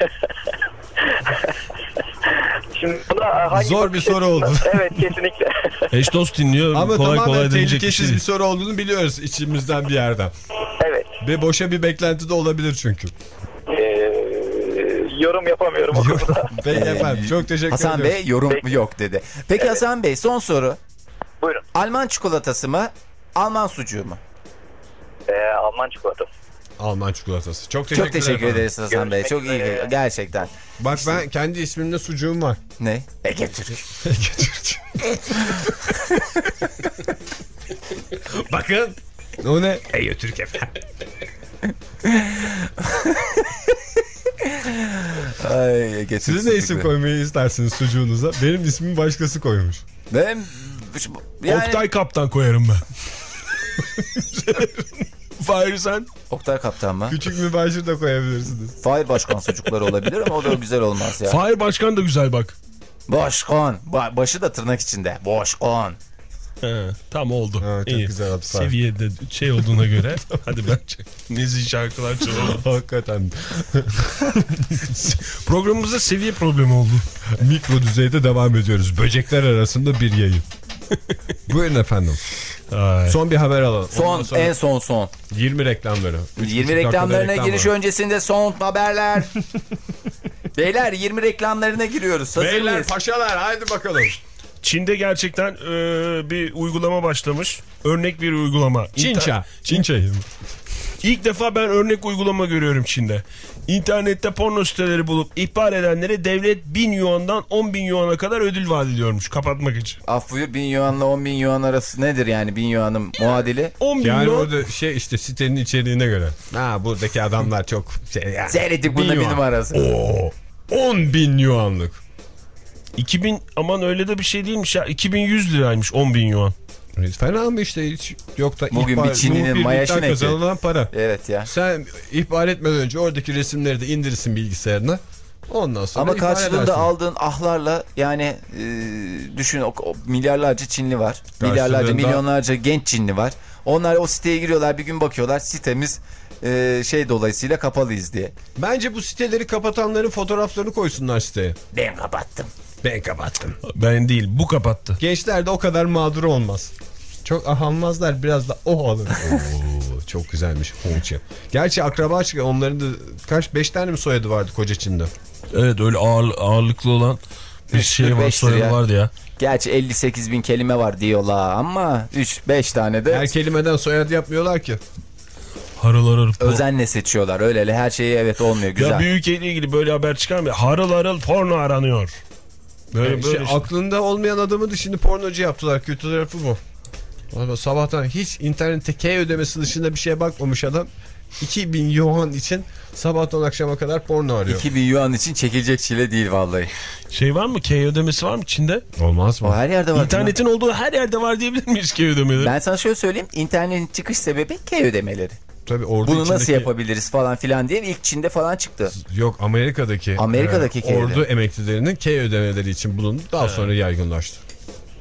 F: Şimdi buna hangi
A: Zor bir soru oldu.
F: evet kesinlikle. (laughs)
C: Eş dost dinliyor.
A: Ama
C: kolay
A: tamamen
C: kolay denecek bir
A: tehlikesiz
C: şey.
A: bir soru olduğunu biliyoruz içimizden bir yerden.
F: evet.
A: Ve boşa bir beklenti de olabilir çünkü.
F: Yorum yapamıyorum o konuda. (laughs)
A: Peki efendim çok teşekkür
B: Hasan
A: ediyoruz.
B: Bey yorum
F: Peki.
B: yok dedi. Peki Hasan Bey son soru.
F: Buyurun.
B: Alman çikolatası mı? Alman sucuğu mu?
F: Ee, Alman çikolatası.
A: Alman çikolatası. Çok teşekkür,
B: Çok teşekkür
A: ederim.
B: ederiz Hasan Bey.
F: Görüşmek
B: Çok iyi
F: üzere.
B: gerçekten.
A: Bak ben kendi ismimde sucuğum var.
B: Ne? Ege Türk. (laughs)
A: Bakın. O ne? Ege Türk efendim. (laughs) (laughs)
B: Ay.
A: Siz ne isim koymayı istersiniz sucuğunuza? Benim ismimi başkası koymuş.
B: Ben yani
C: Oktay Kaptan koyarım ben. (laughs) Fahir sen?
B: Oktay Kaptan mı?
A: Küçük mübaşir de koyabilirsiniz.
B: Fahir Başkan sucukları olabilir ama o da güzel olmaz ya.
C: Fahir Başkan da güzel bak.
B: Başkan. Ba- başı da tırnak içinde. Başkan.
C: He, tam oldu.
A: Ha, çok
C: İyi.
A: güzel Fahir.
C: Seviyede şey olduğuna göre (laughs) hadi bence nezih şarkılar çalalım. (laughs)
A: Hakikaten (laughs)
C: Programımızda seviye problemi oldu.
A: mikro düzeyde devam ediyoruz. Böcekler arasında bir yayın. Buyurun efendim.
C: Ay.
A: Son bir haber alalım.
B: Son
A: sonra
B: en son son.
A: 20 reklamları. Üç
B: 20
A: buçuk dakikada
B: reklamlarına
A: reklam
B: giriş
A: var.
B: öncesinde son haberler. Beyler 20 reklamlarına giriyoruz. Hazır
A: Beyler
B: mıyız?
A: paşalar haydi bakalım.
C: Çin'de gerçekten e, bir uygulama başlamış. Örnek bir uygulama.
A: Çinça.
C: İnter-
A: Çinça'yı.
C: İlk defa ben örnek uygulama görüyorum Çin'de. İnternette porno siteleri bulup ihbar edenlere devlet 1000 yuandan 10 bin yuana kadar ödül vaat ediyormuş kapatmak için.
B: Af buyur 1000 yuanla 10 bin yuan arası nedir yani 1000 yuanın muadili?
C: 10 bin
A: Yani
C: yuan
A: orada şey işte sitenin içeriğine göre. Ha buradaki adamlar çok şey yani.
B: Seyrettik bunda
A: Bin
B: numarası.
A: Oo, 10 bin yuanlık.
C: 2000 aman öyle de bir şey değilmiş ya. 2100 liraymış 10 bin yuan.
A: Fena mı işte hiç yok da
B: Bugün bir Çinli'nin
A: Nur
B: maya
A: birlikten
B: şineki.
A: kazanılan para.
B: Evet ya.
A: Sen ihbar etmeden önce oradaki resimleri de indirsin bilgisayarına. Ondan sonra
B: Ama
A: ihbar
B: karşılığında
A: edersin.
B: aldığın ahlarla yani e, düşün o, o milyarlarca Çinli var. Milyarlarca
A: Karşılığında-
B: milyonlarca genç Çinli var. Onlar o siteye giriyorlar bir gün bakıyorlar sitemiz e, şey dolayısıyla kapalıyız diye.
A: Bence bu siteleri kapatanların fotoğraflarını koysunlar siteye.
B: Ben kapattım.
A: Ben kapattım.
C: Ben değil bu kapattı.
A: Gençler de o kadar mağdur olmaz. Çok ahanmazlar biraz da o alır. (laughs) Oo, çok güzelmiş Hongçi. Gerçi akraba çıkıyor. Onların da kaç beş tane mi soyadı vardı koca Çin'de?
C: Evet öyle ağır, ağırlıklı olan bir şey var
B: 45'tir
C: soyadı
B: ya.
C: vardı ya.
B: Gerçi 58 bin kelime var diyorlar ama 3-5 tane de
A: Her kelimeden soyad yapmıyorlar ki.
C: Harıl harıl.
B: özenle seçiyorlar. Öyle her şeyi evet olmuyor güzel.
C: Ya bir ülkeyle ilgili böyle haber çıkar mı? Harıl harıl porno aranıyor. Böyle
A: Yani
C: böyle
A: şey,
C: şey.
A: aklında olmayan adamı da şimdi pornocu yaptılar. Kötü tarafı bu. Valla sabahtan hiç internette K ödemesi dışında bir şeye bakmamış adam. 2000 yuan için sabahtan akşama kadar porno arıyor.
B: 2000 yuan için çekilecek çile değil vallahi.
C: Şey var mı? K ödemesi var mı Çin'de?
A: Olmaz
B: O her yerde var.
C: İnternetin olduğu her yerde var diyebilir miyiz K ödemeleri?
B: Ben sana şöyle söyleyeyim. internetin çıkış sebebi K ödemeleri.
A: Tabii ordu
B: Bunu nasıl
A: içindeki-
B: yapabiliriz falan filan diye ilk Çin'de falan çıktı.
A: Yok Amerika'daki,
B: Amerika'daki
A: e,
B: K
A: ordu emeklilerinin K ödemeleri için bulundu. Daha sonra yaygınlaştı.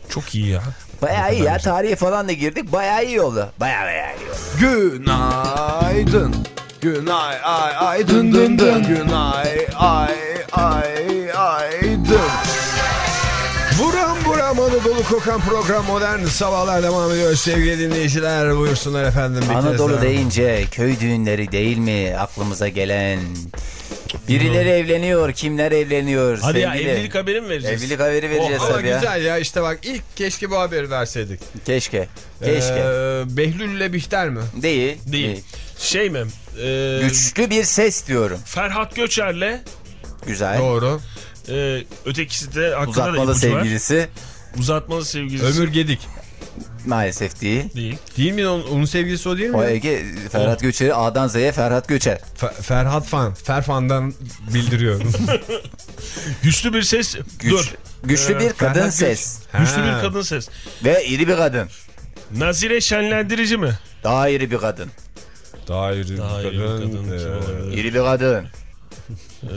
C: Çok iyi ya.
B: Bayağı iyi ya. Tarihe falan da girdik. Bayağı iyi oldu. Bayağı bayağı iyi oldu.
G: Günaydın. Günay ay ay dın dın dın. Günay ay ay ay dın.
A: Buram buram Anadolu kokan program modern sabahlar devam ediyor sevgili dinleyiciler. Buyursunlar efendim.
B: Anadolu
A: daha.
B: deyince köy düğünleri değil mi aklımıza gelen? Birileri evleniyor. Kimler evleniyor?
C: Hadi ya
B: sevgili?
C: evlilik haberi mi vereceğiz?
B: Evlilik haberi vereceğiz
A: Ama
B: tabii ya.
A: güzel ya işte bak ilk keşke bu haberi verseydik.
B: Keşke. Keşke.
A: Ee, Behlül ile Bihter mi?
B: değil.
C: Değil. Şey mi? Ee,
B: Güçlü bir ses diyorum.
C: Ferhat Göçer'le
B: Güzel.
A: Doğru.
C: e, ötekisi de hakkında da
B: Uzatmalı
C: ipucu var. Uzatmalı sevgilisi
A: Ömür Gedik.
B: maalesef değil.
C: değil.
A: Değil mi onun, onun sevgilisi o değil mi?
B: O Ege Ferhat Göçer'i A'dan Z'ye Ferhat Göçer.
A: Fe- Ferhat Fan. Ferfan'dan bildiriyor. (laughs) (laughs)
C: Güçlü bir ses.
B: Güç,
C: Dur.
B: Güçlü bir kadın
A: Ferhat Göç-
B: ses.
C: Güçlü
A: Ha.
C: bir kadın ses.
B: Ve iri bir kadın.
C: Nazire şenlendirici mi?
B: Daha iri bir kadın.
A: Daha iri
C: Daha
A: bir kadın.
C: kadın
A: Ee?
B: İri bir kadın.
C: Ee,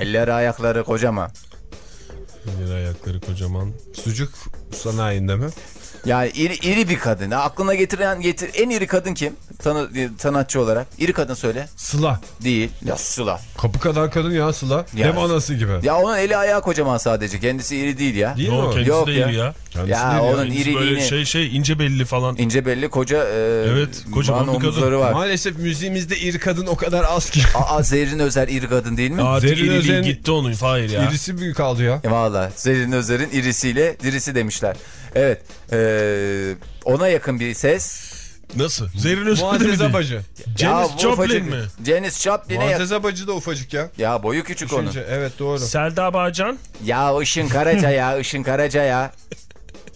B: Elleri ayakları kocaman.
C: Bir ayakları kocaman.
A: sucuk sanayinde mi?
B: Yani iri, iri bir kadın. Aklına getiren getir en iri kadın kim? Tanı, sanatçı olarak. İri kadın söyle.
A: Sıla.
B: Değil. Ya Sıla.
A: Kapı kadar kadın ya Sıla.
B: Ya.
A: Dev anası gibi.
B: Ya onun eli ayağı kocaman sadece. Kendisi iri değil ya.
A: Değil
C: Yok kendisi
B: Yok
C: değil
B: ya.
C: ya.
A: Kendisi
B: ya
A: değil
B: onun
C: Kendisi
B: iriliğini.
C: böyle şey şey ince belli falan.
B: ince belli koca e,
C: Evet, kocaman bir kadın.
B: omuzları var.
A: Maalesef müziğimizde iri kadın o kadar az ki. (laughs)
B: Aa Zerrin Özer iri kadın değil mi?
C: Artık
A: Zerrin Özer'in-
C: gitti onun Fahir ya.
A: İrisi büyük kaldı ya.
B: E, Valla Zerrin Özer'in irisiyle dirisi demişler. Evet. e, ona yakın bir ses.
C: Nasıl? Zerrin
A: Muazzez
C: değil?
A: Abacı.
C: Janis Joplin mi?
B: Janis Joplin'e yakın.
A: Muazzez Abacı da ufacık ya.
B: Ya boyu küçük onun.
A: Düşünce, evet doğru.
C: Selda Bağcan.
B: Ya Işın Karaca ya Işın Karaca ya.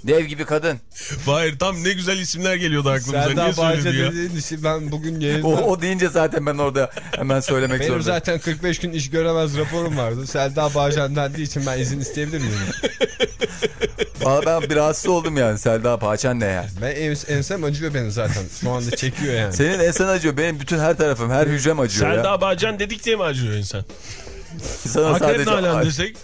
B: Dev gibi kadın.
C: Fahir tam ne güzel isimler geliyordu aklımıza. Söyledin ya?
A: dediğin işi ben bugün yayında...
B: O, o deyince zaten ben orada hemen söylemek
A: Benim
B: zorundayım.
A: zaten 45 gün iş göremez raporum vardı. Selda Bağcan dendiği için ben izin isteyebilir miyim? (laughs)
B: Valla ben bir rahatsız oldum yani Selda Paçan ne ya.
A: Ben ens- ensem acıyor benim zaten. Şu anda çekiyor yani.
B: Senin ensen acıyor. Benim bütün her tarafım, her hücrem acıyor ya.
C: Selda Bağcan dedik diye mi acıyor insan?
B: Sana
C: Akrep
B: sadece...
C: Nalan desek.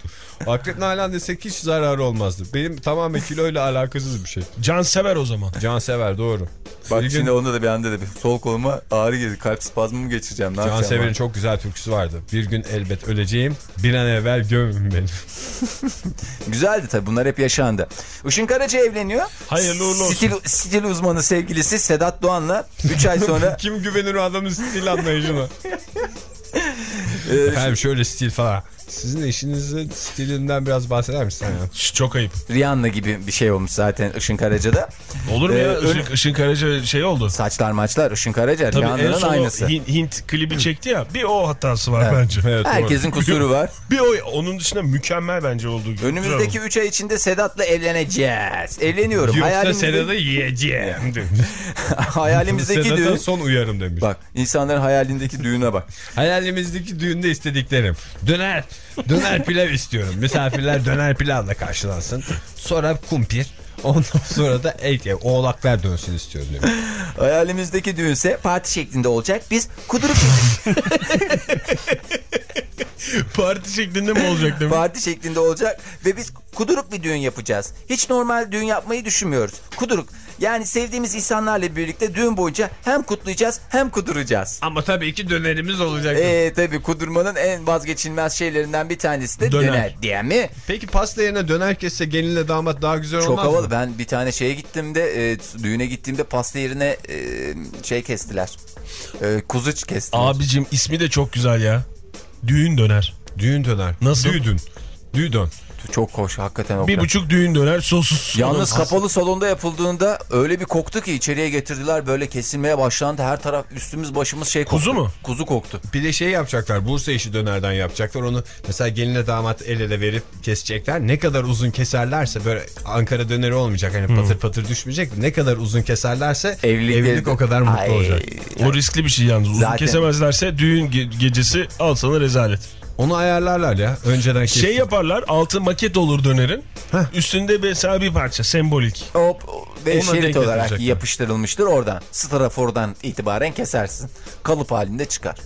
A: Akrep Nalan desek hiç zararı olmazdı. Benim tamamen kiloyla alakasız bir şey.
C: Can sever o zaman.
A: Cansever doğru.
B: Bak
A: Bir gün
B: şimdi onda da bir anda da bir sol koluma ağrı girdi. Kalp spazmı mı geçireceğim? Ne?
A: Cansever'in çok güzel türküsü vardı. Bir gün elbet öleceğim. Bir an evvel gömün beni. (laughs)
B: Güzeldi tabii. Bunlar hep yaşandı. Işın Karaca evleniyor.
C: Hayırlı uğurlu olsun.
B: Stil, stil uzmanı sevgilisi Sedat Doğan'la 3 ay sonra (laughs)
A: Kim güvenir o adamın stil anlayışına? (laughs)
B: e,
A: Efendim şöyle stil falan. Sizin de işinizin stilinden biraz bahseder misin sen ya?
C: Şş, çok ayıp.
B: Rihanna gibi bir şey olmuş zaten Işın Karaca'da.
C: Olur mu
B: Ee,
C: ya?
B: öyle-
C: Işın, Işın Karaca şey oldu.
B: Saçlar maçlar Işın Karaca
C: Tabii
B: Rihanna'nın aynısı.
C: Hint, Hint klibi çekti ya. Bir o hatası var
B: Evet.
C: bence.
A: Evet,
B: Herkesin kusuru var.
C: Bir o onun dışında mükemmel bence olduğu gibi.
B: Önümüzdeki 3 ay içinde Sedat'la evleneceğiz. Evleniyorum.
A: Yoksa
B: Hayalimizde-
A: Sedat'ı yiyeceğim. (laughs)
B: hayalimizdeki
A: Sedat'a
B: düğün.
A: son uyarım demiş.
B: Bak insanların hayalindeki düğüne bak.
A: Hayalimizdeki düğünde istediklerim. Döner, Döner pilav istiyorum. Misafirler döner pilavla karşılansın. Sonra kumpir. Ondan sonra da et ye. Oğlaklar dönsün istiyorum diyor.
B: Hayalimizdeki düğünse parti şeklinde olacak. Biz kuduruk (laughs)
C: Parti şeklinde mi olacak demek?
B: parti şeklinde olacak ve biz kuduruk bir düğün yapacağız. Hiç normal düğün yapmayı düşünmüyoruz. Kuduruk. Yani sevdiğimiz insanlarla birlikte düğün boyunca hem kutlayacağız hem kuduracağız.
A: Ama tabii ki dönerimiz olacak.
B: Eee tabi kudurmanın en vazgeçilmez şeylerinden bir tanesi de
C: Döner.
B: döner, diye mi?
A: Peki pasta yerine döner kesse gelinle damat daha güzel
B: Çok
A: olmaz
B: havalı.
A: mı?
B: Ben bir tane şeye gittiğimde, e, düğüne gittiğimde pasta yerine e, şey kestiler. E, kuzu kestiler.
C: Abicim ismi de çok güzel ya. Düğün döner.
A: Düğün döner.
C: Nasıl?
A: Düğün. Düğün.
B: Çok hoş hakikaten o.
C: Bir buçuk düğün döner sosuz.
B: Yalnız kapalı salonda yapıldığında öyle bir koktu ki içeriye getirdiler böyle kesilmeye başlandı. Her taraf üstümüz başımız şey koktu.
C: Kuzu mu?
B: Kuzu koktu.
A: Bir de şey yapacaklar. Bursa işi dönerden yapacaklar. Onu mesela gelinle damat el ele verip kesecekler. Ne kadar uzun keserlerse böyle Ankara döneri olmayacak. Hani patır patır düşmeyecek. Ne kadar uzun keserlerse
B: Evlilik,
A: evlilik o kadar mutlu
B: Ay.
A: olacak.
C: O riskli bir şey yalnız. Uzun
B: Zaten-
C: kesemezlerse düğün ge- gecesi al sana rezalet.
A: Onu ayarlarlar ya. Önceden kesin.
C: Şey yaparlar altı maket olur dönerin.
A: Heh.
C: Üstünde mesela bir parça sembolik.
B: Hop ve
A: Ona
B: şerit olarak
A: getirecekler.
B: yapıştırılmıştır oradan. Strafordan itibaren kesersin. Kalıp halinde çıkar.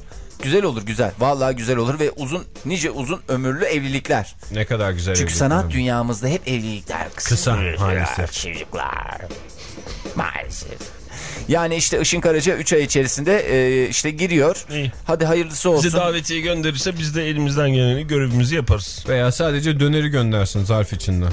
B: Güzel olur güzel. Vallahi güzel olur ve uzun nice uzun ömürlü evlilikler.
A: Ne kadar güzel.
B: Çünkü sanat
A: yani.
B: dünyamızda hep evlilikler kısa.
A: Kısa, maalesef.
B: Çocuklar. Maalesef. Yani işte Işın Karaca 3 ay içerisinde e, işte giriyor.
C: İyi.
B: Hadi hayırlısı olsun.
C: Bize davetiye gönderirse biz de elimizden geleni görevimizi yaparız.
A: Veya sadece döneri göndersin zarf içinde.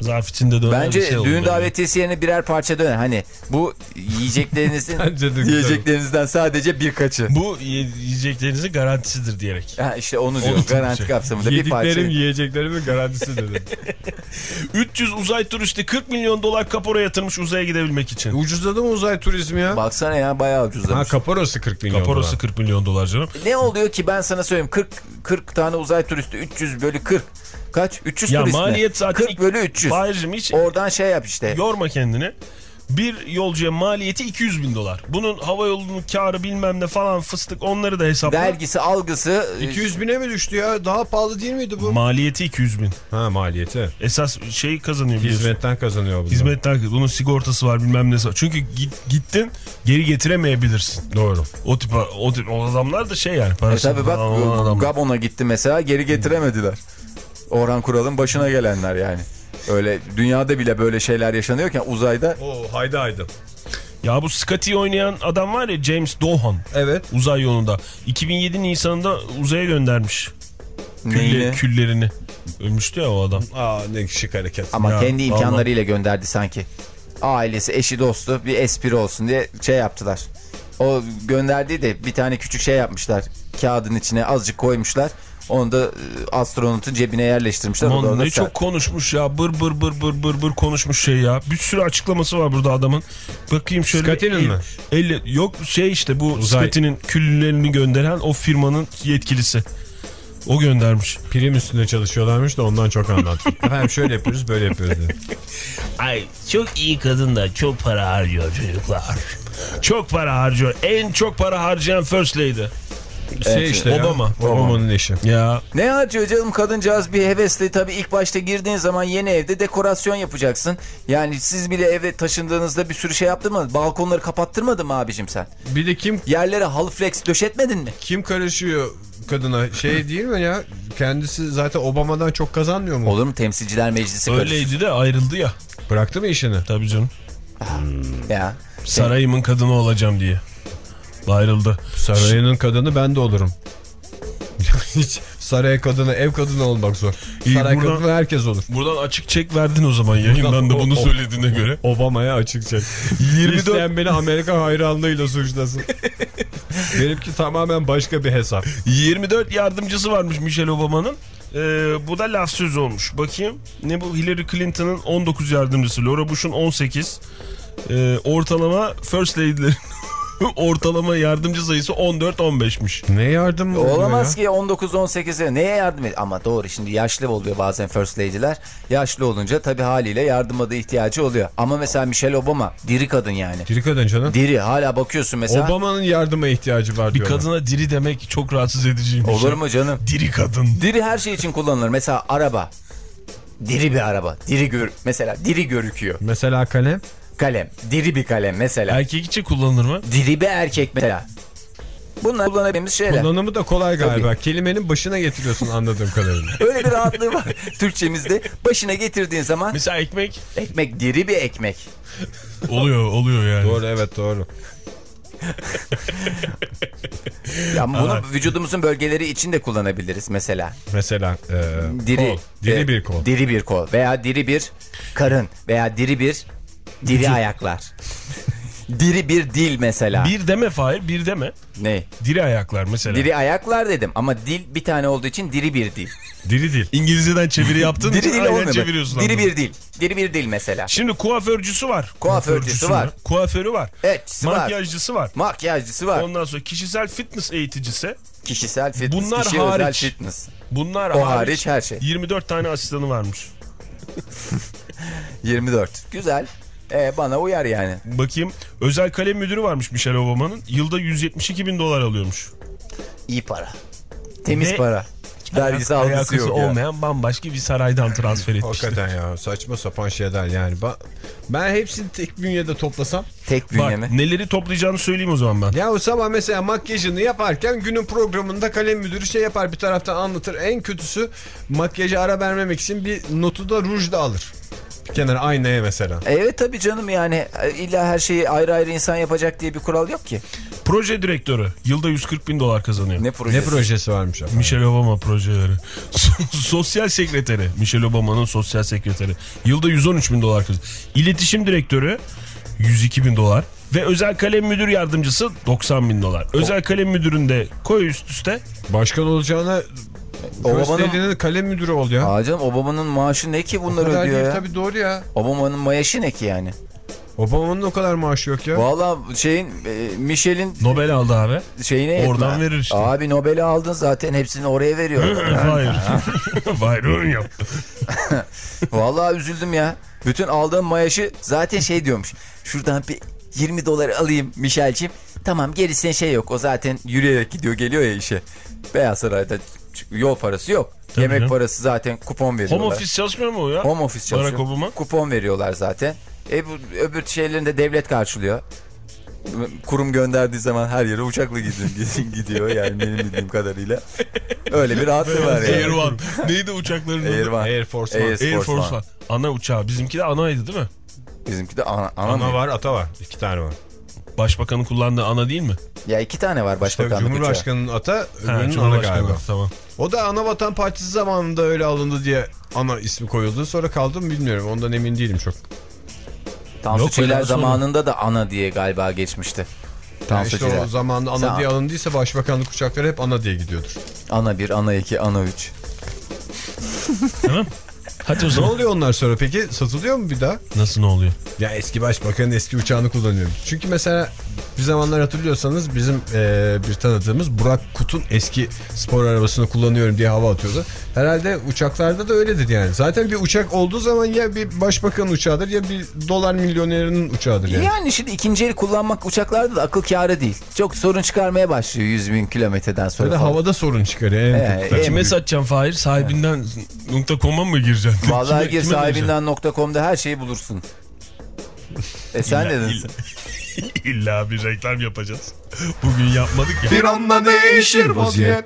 C: Zarf içinde döner
B: Bence
C: bir şey
B: düğün davetiyesi yerine birer parça döner. Hani bu yiyeceklerinizin (laughs) yiyeceklerinizden sadece birkaçı.
C: Bu ye- yiyeceklerinizin garantisidir diyerek.
B: Ha işte onu diyor. Garanti
C: şey.
B: kapsamında bir parça.
A: Yediklerim yiyeceklerimin garantisi dedi. (laughs)
C: 300 uzay turisti 40 milyon dolar kapora yatırmış uzaya gidebilmek için.
A: Ucuzladı mı uzay turizmi ya?
B: Baksana ya bayağı
A: Ha
B: ucuzlamış.
A: kaparası 40 milyon
C: Kaporası
A: dolar.
C: 40 milyon dolar canım. (laughs)
B: ne oluyor ki ben sana söyleyeyim 40 40 tane uzay turisti 300 bölü 40 kaç 300
C: Ya
B: turist mi?
C: maliyet zaten
B: 40 bölü 300
C: Fahir'cim hiç
B: oradan şey yap işte
C: yorma kendini. Bir yolcuya maliyeti 200 bin dolar. Bunun hava yolunun karı bilmem ne falan fıstık onları da hesapla.
B: vergisi algısı
A: 200 bine mi düştü ya? Daha pahalı değil miydi bu?
C: Maliyeti 200 bin.
A: Ha maliyeti.
C: Esas şey kazanıyor biliyorsun.
A: Hizmetten kazanıyor bu.
C: Hizmetten bunun sigortası var bilmem nesi var. Çünkü git, gittin geri getiremeyebilirsin.
A: Doğru.
C: O tip o tip o adamlar da şey yani
B: e tabi bak. Gabon'a gitti mesela geri getiremediler Orhan Kural'ın başına gelenler yani öyle dünyada bile böyle şeyler yaşanıyorken uzayda
A: Oo haydi haydi.
C: Ya bu Scotty'yi oynayan adam var ya James Doohan.
A: Evet.
C: Uzay yolunda. 2007 Nisan'da uzaya göndermiş. Külle, küllerini. Ölmüştü ya o adam.
A: Aa ne şık hareket.
B: ama
C: Ya,
B: kendi imkanlarıyla gönderdi sanki ailesi eşi dostu bir espri olsun diye şey yaptılar o gönderdiği de bir tane küçük şey yapmışlar kağıdın içine azıcık koymuşlar onu da e, astronotun cebine yerleştirmişler. O da
C: Aman ne çok konuşmuş ya. Bır bır bır bır bır bır konuşmuş şey ya. Bir sürü açıklaması var burada adamın. Bakayım şöyle.
A: Scotty'nin
C: el-
A: mi?
C: elle- yok şey işte bu
A: Uzay.
C: Scotty'nin küllerini gönderen o firmanın yetkilisi. O göndermiş.
A: Prim üstünde çalışıyorlarmış da ondan çok anlattım. (laughs) Efendim şöyle yapıyoruz böyle yapıyoruz.
C: Ay çok iyi kadın da çok para harcıyor çocuklar. Çok para harcıyor. En çok para harcayan First Lady.
A: Şey işte ya,
C: Obama.
A: Obama'nın eşi.
C: Ya
B: Ne harcıyor canım kadıncağız bir hevesli tabii ilk başta girdiğin zaman yeni evde dekorasyon yapacaksın. Yani siz bile eve taşındığınızda bir sürü şey yaptırmadın. Balkonları kapattırmadın mı abicim sen?
A: Bir de kim
B: Yerlere halı flex döşetmedin mi?
A: kim karışıyor kadına? Şey değil mi ya? Kendisi zaten Obama'dan çok kazanmıyor mu?
B: Olur mu temsilciler meclisi karışır.
C: öyleydi de ayrıldı ya.
A: Bıraktı mı işini?
C: Tabii canım.
B: Ya.
C: Sarayımın kadını olacağım diye. Ayrıldı.
A: Sarayının kadını ben de olurum. (laughs) Hiç saray kadını, ev kadını olmak zor.
C: İyi,
A: Saray
C: buradan-
A: kadını herkes olur.
C: Buradan açık çek verdin o zaman yayından da bunu
A: o-
C: söylediğine göre.
A: Obama'ya açık çek. (laughs)
C: 24
A: İsteyen beni Amerika hayranlığıyla suçlasın. (laughs) Benimki tamamen başka bir hesap.
C: 24 yardımcısı varmış Michelle Obama'nın. Ee, bu da laf söz olmuş. Bakayım. Ne bu? Hillary Clinton'ın 19 yardımcısı. Laura Bush'un 18. Ee, ortalama First Lady'lerin (laughs) ortalama yardımcı sayısı 14-15'miş.
A: Ne yardım
B: Olamaz ki 19-18'e neye yardım et? Ama doğru şimdi yaşlı oluyor bazen first lady'ler. Yaşlı olunca tabii haliyle yardıma da ihtiyacı oluyor. Ama mesela Michelle Obama diri kadın yani.
A: Diri kadın canım.
B: Diri hala bakıyorsun mesela.
A: Obama'nın yardıma ihtiyacı var
C: Bir
A: diyorlar.
C: kadına diri demek çok rahatsız ediciymiş.
B: Olur mu canım?
C: Diri kadın.
B: Diri her şey için kullanılır. Mesela araba. Diri bir araba. Diri gör mesela diri görüküyor.
A: Mesela kalem.
B: Kalem. Diri bir kalem mesela.
C: Erkek için kullanılır mı?
B: Diri bir erkek mesela. Bunlar kullanabildiğimiz şeyler.
A: Kullanımı da kolay galiba. Kelimenin başına getiriyorsun anladığım kadarıyla. (laughs)
B: Öyle bir rahatlığı var Türkçemizde. Başına getirdiğin zaman
C: Mesela ekmek
B: ekmek diri bir ekmek.
C: oluyor oluyor yani.
A: doğru evet doğru.
B: Ya bunu vücudumuzun bölgeleri için de kullanabiliriz mesela.
A: Mesela e,
B: Diri,
A: kol. Diri
B: e,
A: bir kol.
B: Diri bir kol veya diri bir karın veya diri bir diri ayaklar. diri bir dil mesela.
C: Bir deme Fahir bir deme.
B: Ne?
C: Diri ayaklar mesela.
B: Diri ayaklar dedim ama dil bir tane olduğu için diri bir dil.
A: Diri dil.
C: İngilizceden çeviri yaptığın
B: Diri dil olmuyor.
C: çeviriyorsun.
B: Diri bir dil. Diri bir dil mesela.
C: Şimdi kuaförcüsü var.
B: Kuaförcüsü var.
C: Kuaförü var.
B: Var.
C: Makyajcısı var.
B: Makyajcısı var.
C: Ondan sonra kişisel fitness eğiticisi.
B: Kişisel fitness.
C: Bunlar
B: kişi
C: hariç.
B: özel fitness.
C: Bunlar
B: O
C: hariç,
B: hariç her şey.
C: 24 tane asistanı varmış. (laughs)
B: 24. Güzel. E, bana uyar yani.
C: Bakayım özel kalem müdürü varmış Michelle Obama'nın. Yılda 172 bin dolar alıyormuş.
B: İyi para. Temiz
C: Ve-
B: para. Vergisi algısı yok ya.
C: olmayan bambaşka bir saraydan transfer etmişti.
A: Hakikaten ya saçma sapan şeyler yani. Ben, ben hepsini tek bünyede toplasam.
B: Tek bünye
C: Bak
B: mi?
C: neleri toplayacağını söyleyeyim o zaman ben.
A: Ya o sabah mesela makyajını yaparken günün programında kalem müdürü şey yapar bir taraftan anlatır. En kötüsü makyajı ara vermemek için bir notu da ruj da alır. Kenara aynaya mesela.
B: Evet tabii canım yani e, illa her şeyi ayrı ayrı insan yapacak diye bir kural yok ki.
C: Proje direktörü yılda 140 bin dolar kazanıyor.
B: Ne projesi?
A: Ne projesi varmış ama.
C: Michelle Obama projeleri. (laughs) sosyal sekreteri. Michelle Obama'nın sosyal sekreteri. Yılda 113 bin dolar kazanıyor. İletişim direktörü 102 bin dolar. Ve özel kalem müdür yardımcısı 90 bin dolar. Özel kalem müdüründe koy üst üste.
A: Başkan olacağına
B: Obama'nın-
A: First kalem müdürü ol ya.
B: Aa canım Obama'nın maaşı ne ki
A: o
B: bunlar
A: kadar
B: ödüyor
A: değil
B: ya?
A: tabii doğru ya.
B: Obama'nın maaşı ne ki yani?
A: Obama'nın o kadar maaşı yok ya.
B: Valla şeyin e, Michel'in
C: Nobel aldı abi.
B: şeyine.
C: Oradan verir işte.
B: Abi Nobel'i aldın zaten hepsini oraya veriyor. (laughs)
C: Hayır. (laughs) Hayır (laughs) öyle yaptı.
B: Vallahi üzüldüm ya. Bütün aldığım maaşı zaten şey diyormuş. Şuradan bir 20 dolar alayım Michel'cim. Tamam gerisine şey yok. O zaten yürüyerek gidiyor geliyor ya işe. Beyaz Saray'da yol parası yok.
C: Tabii
B: Yemek
C: canım.
B: parası zaten kupon veriyorlar.
C: Home office çalışmıyor mu o ya?
B: Home office çalışıyor.
C: Barack Obama.
B: Kupon veriyorlar zaten. E bu öbür şeylerini de devlet karşılıyor. Kurum gönderdiği zaman her yere uçakla gidiyor, gidiyor yani benim bildiğim kadarıyla. Öyle bir rahatlığı var
C: Air
B: yani.
C: One. Neydi uçakların adı?
B: Air One.
A: Air Force One.
B: Air
C: Air
B: Force
C: Force
B: One.
C: One. Ana uçağı. Bizimki de anaydı değil mi?
B: Bizimki de ana, ana,
A: Ana
B: mı?
A: var ata var. İki tane var.
C: Başbakanın kullandığı ana değil mi?
B: Ya iki tane var başbakanlık uçağı.
A: Cumhurbaşkanının ata öbürünün ana galiba.
C: Tamam.
A: O da Ana Vatan Partisi zamanında öyle alındı diye ana ismi koyuldu. Sonra kaldı mı bilmiyorum. Ondan emin değilim çok.
B: Tansu
C: Yok,
B: Çiller zamanında da ana diye galiba geçmişti.
A: Yani işte o zamanında ana
B: Sen-
A: diye alındıysa başbakanlık uçakları hep ana diye gidiyordur.
B: Ana bir, ana iki, ana üç.
C: Tamam. (laughs) Hadi o
A: Ne
C: zaman.
A: oluyor onlar sonra peki? Satılıyor mu bir daha?
C: Nasıl ne oluyor?
A: Ya eski başbakanın eski uçağını kullanıyorum. Çünkü mesela bir zamanlar hatırlıyorsanız bizim eee, bir tanıdığımız Burak Kut'un eski spor arabasını kullanıyorum diye hava atıyordu. Herhalde uçaklarda da öyledir yani. Zaten bir uçak olduğu zaman ya bir başbakanın uçağıdır ya bir dolar milyonerinin uçağıdır yani.
B: Yani şimdi ikinci el kullanmak uçaklarda da akıl kârı değil. Çok sorun çıkarmaya başlıyor 100 bin kilometreden sonra.
A: Böyle
B: falan.
A: havada sorun çıkarıyor. En
B: Ee, en
C: Kime satacaksın Fahir? Sahibinden .com'a mı gireceksin?
B: Vallahi
C: Kime-
B: gir
C: kime vereceksin?
B: sahibinden.com'da her şeyi bulursun. E sen ne dedin? (laughs)
C: İlla bir reklam yapacağız. Bugün yapmadık ya.
E: Bir anda değişir vaziyet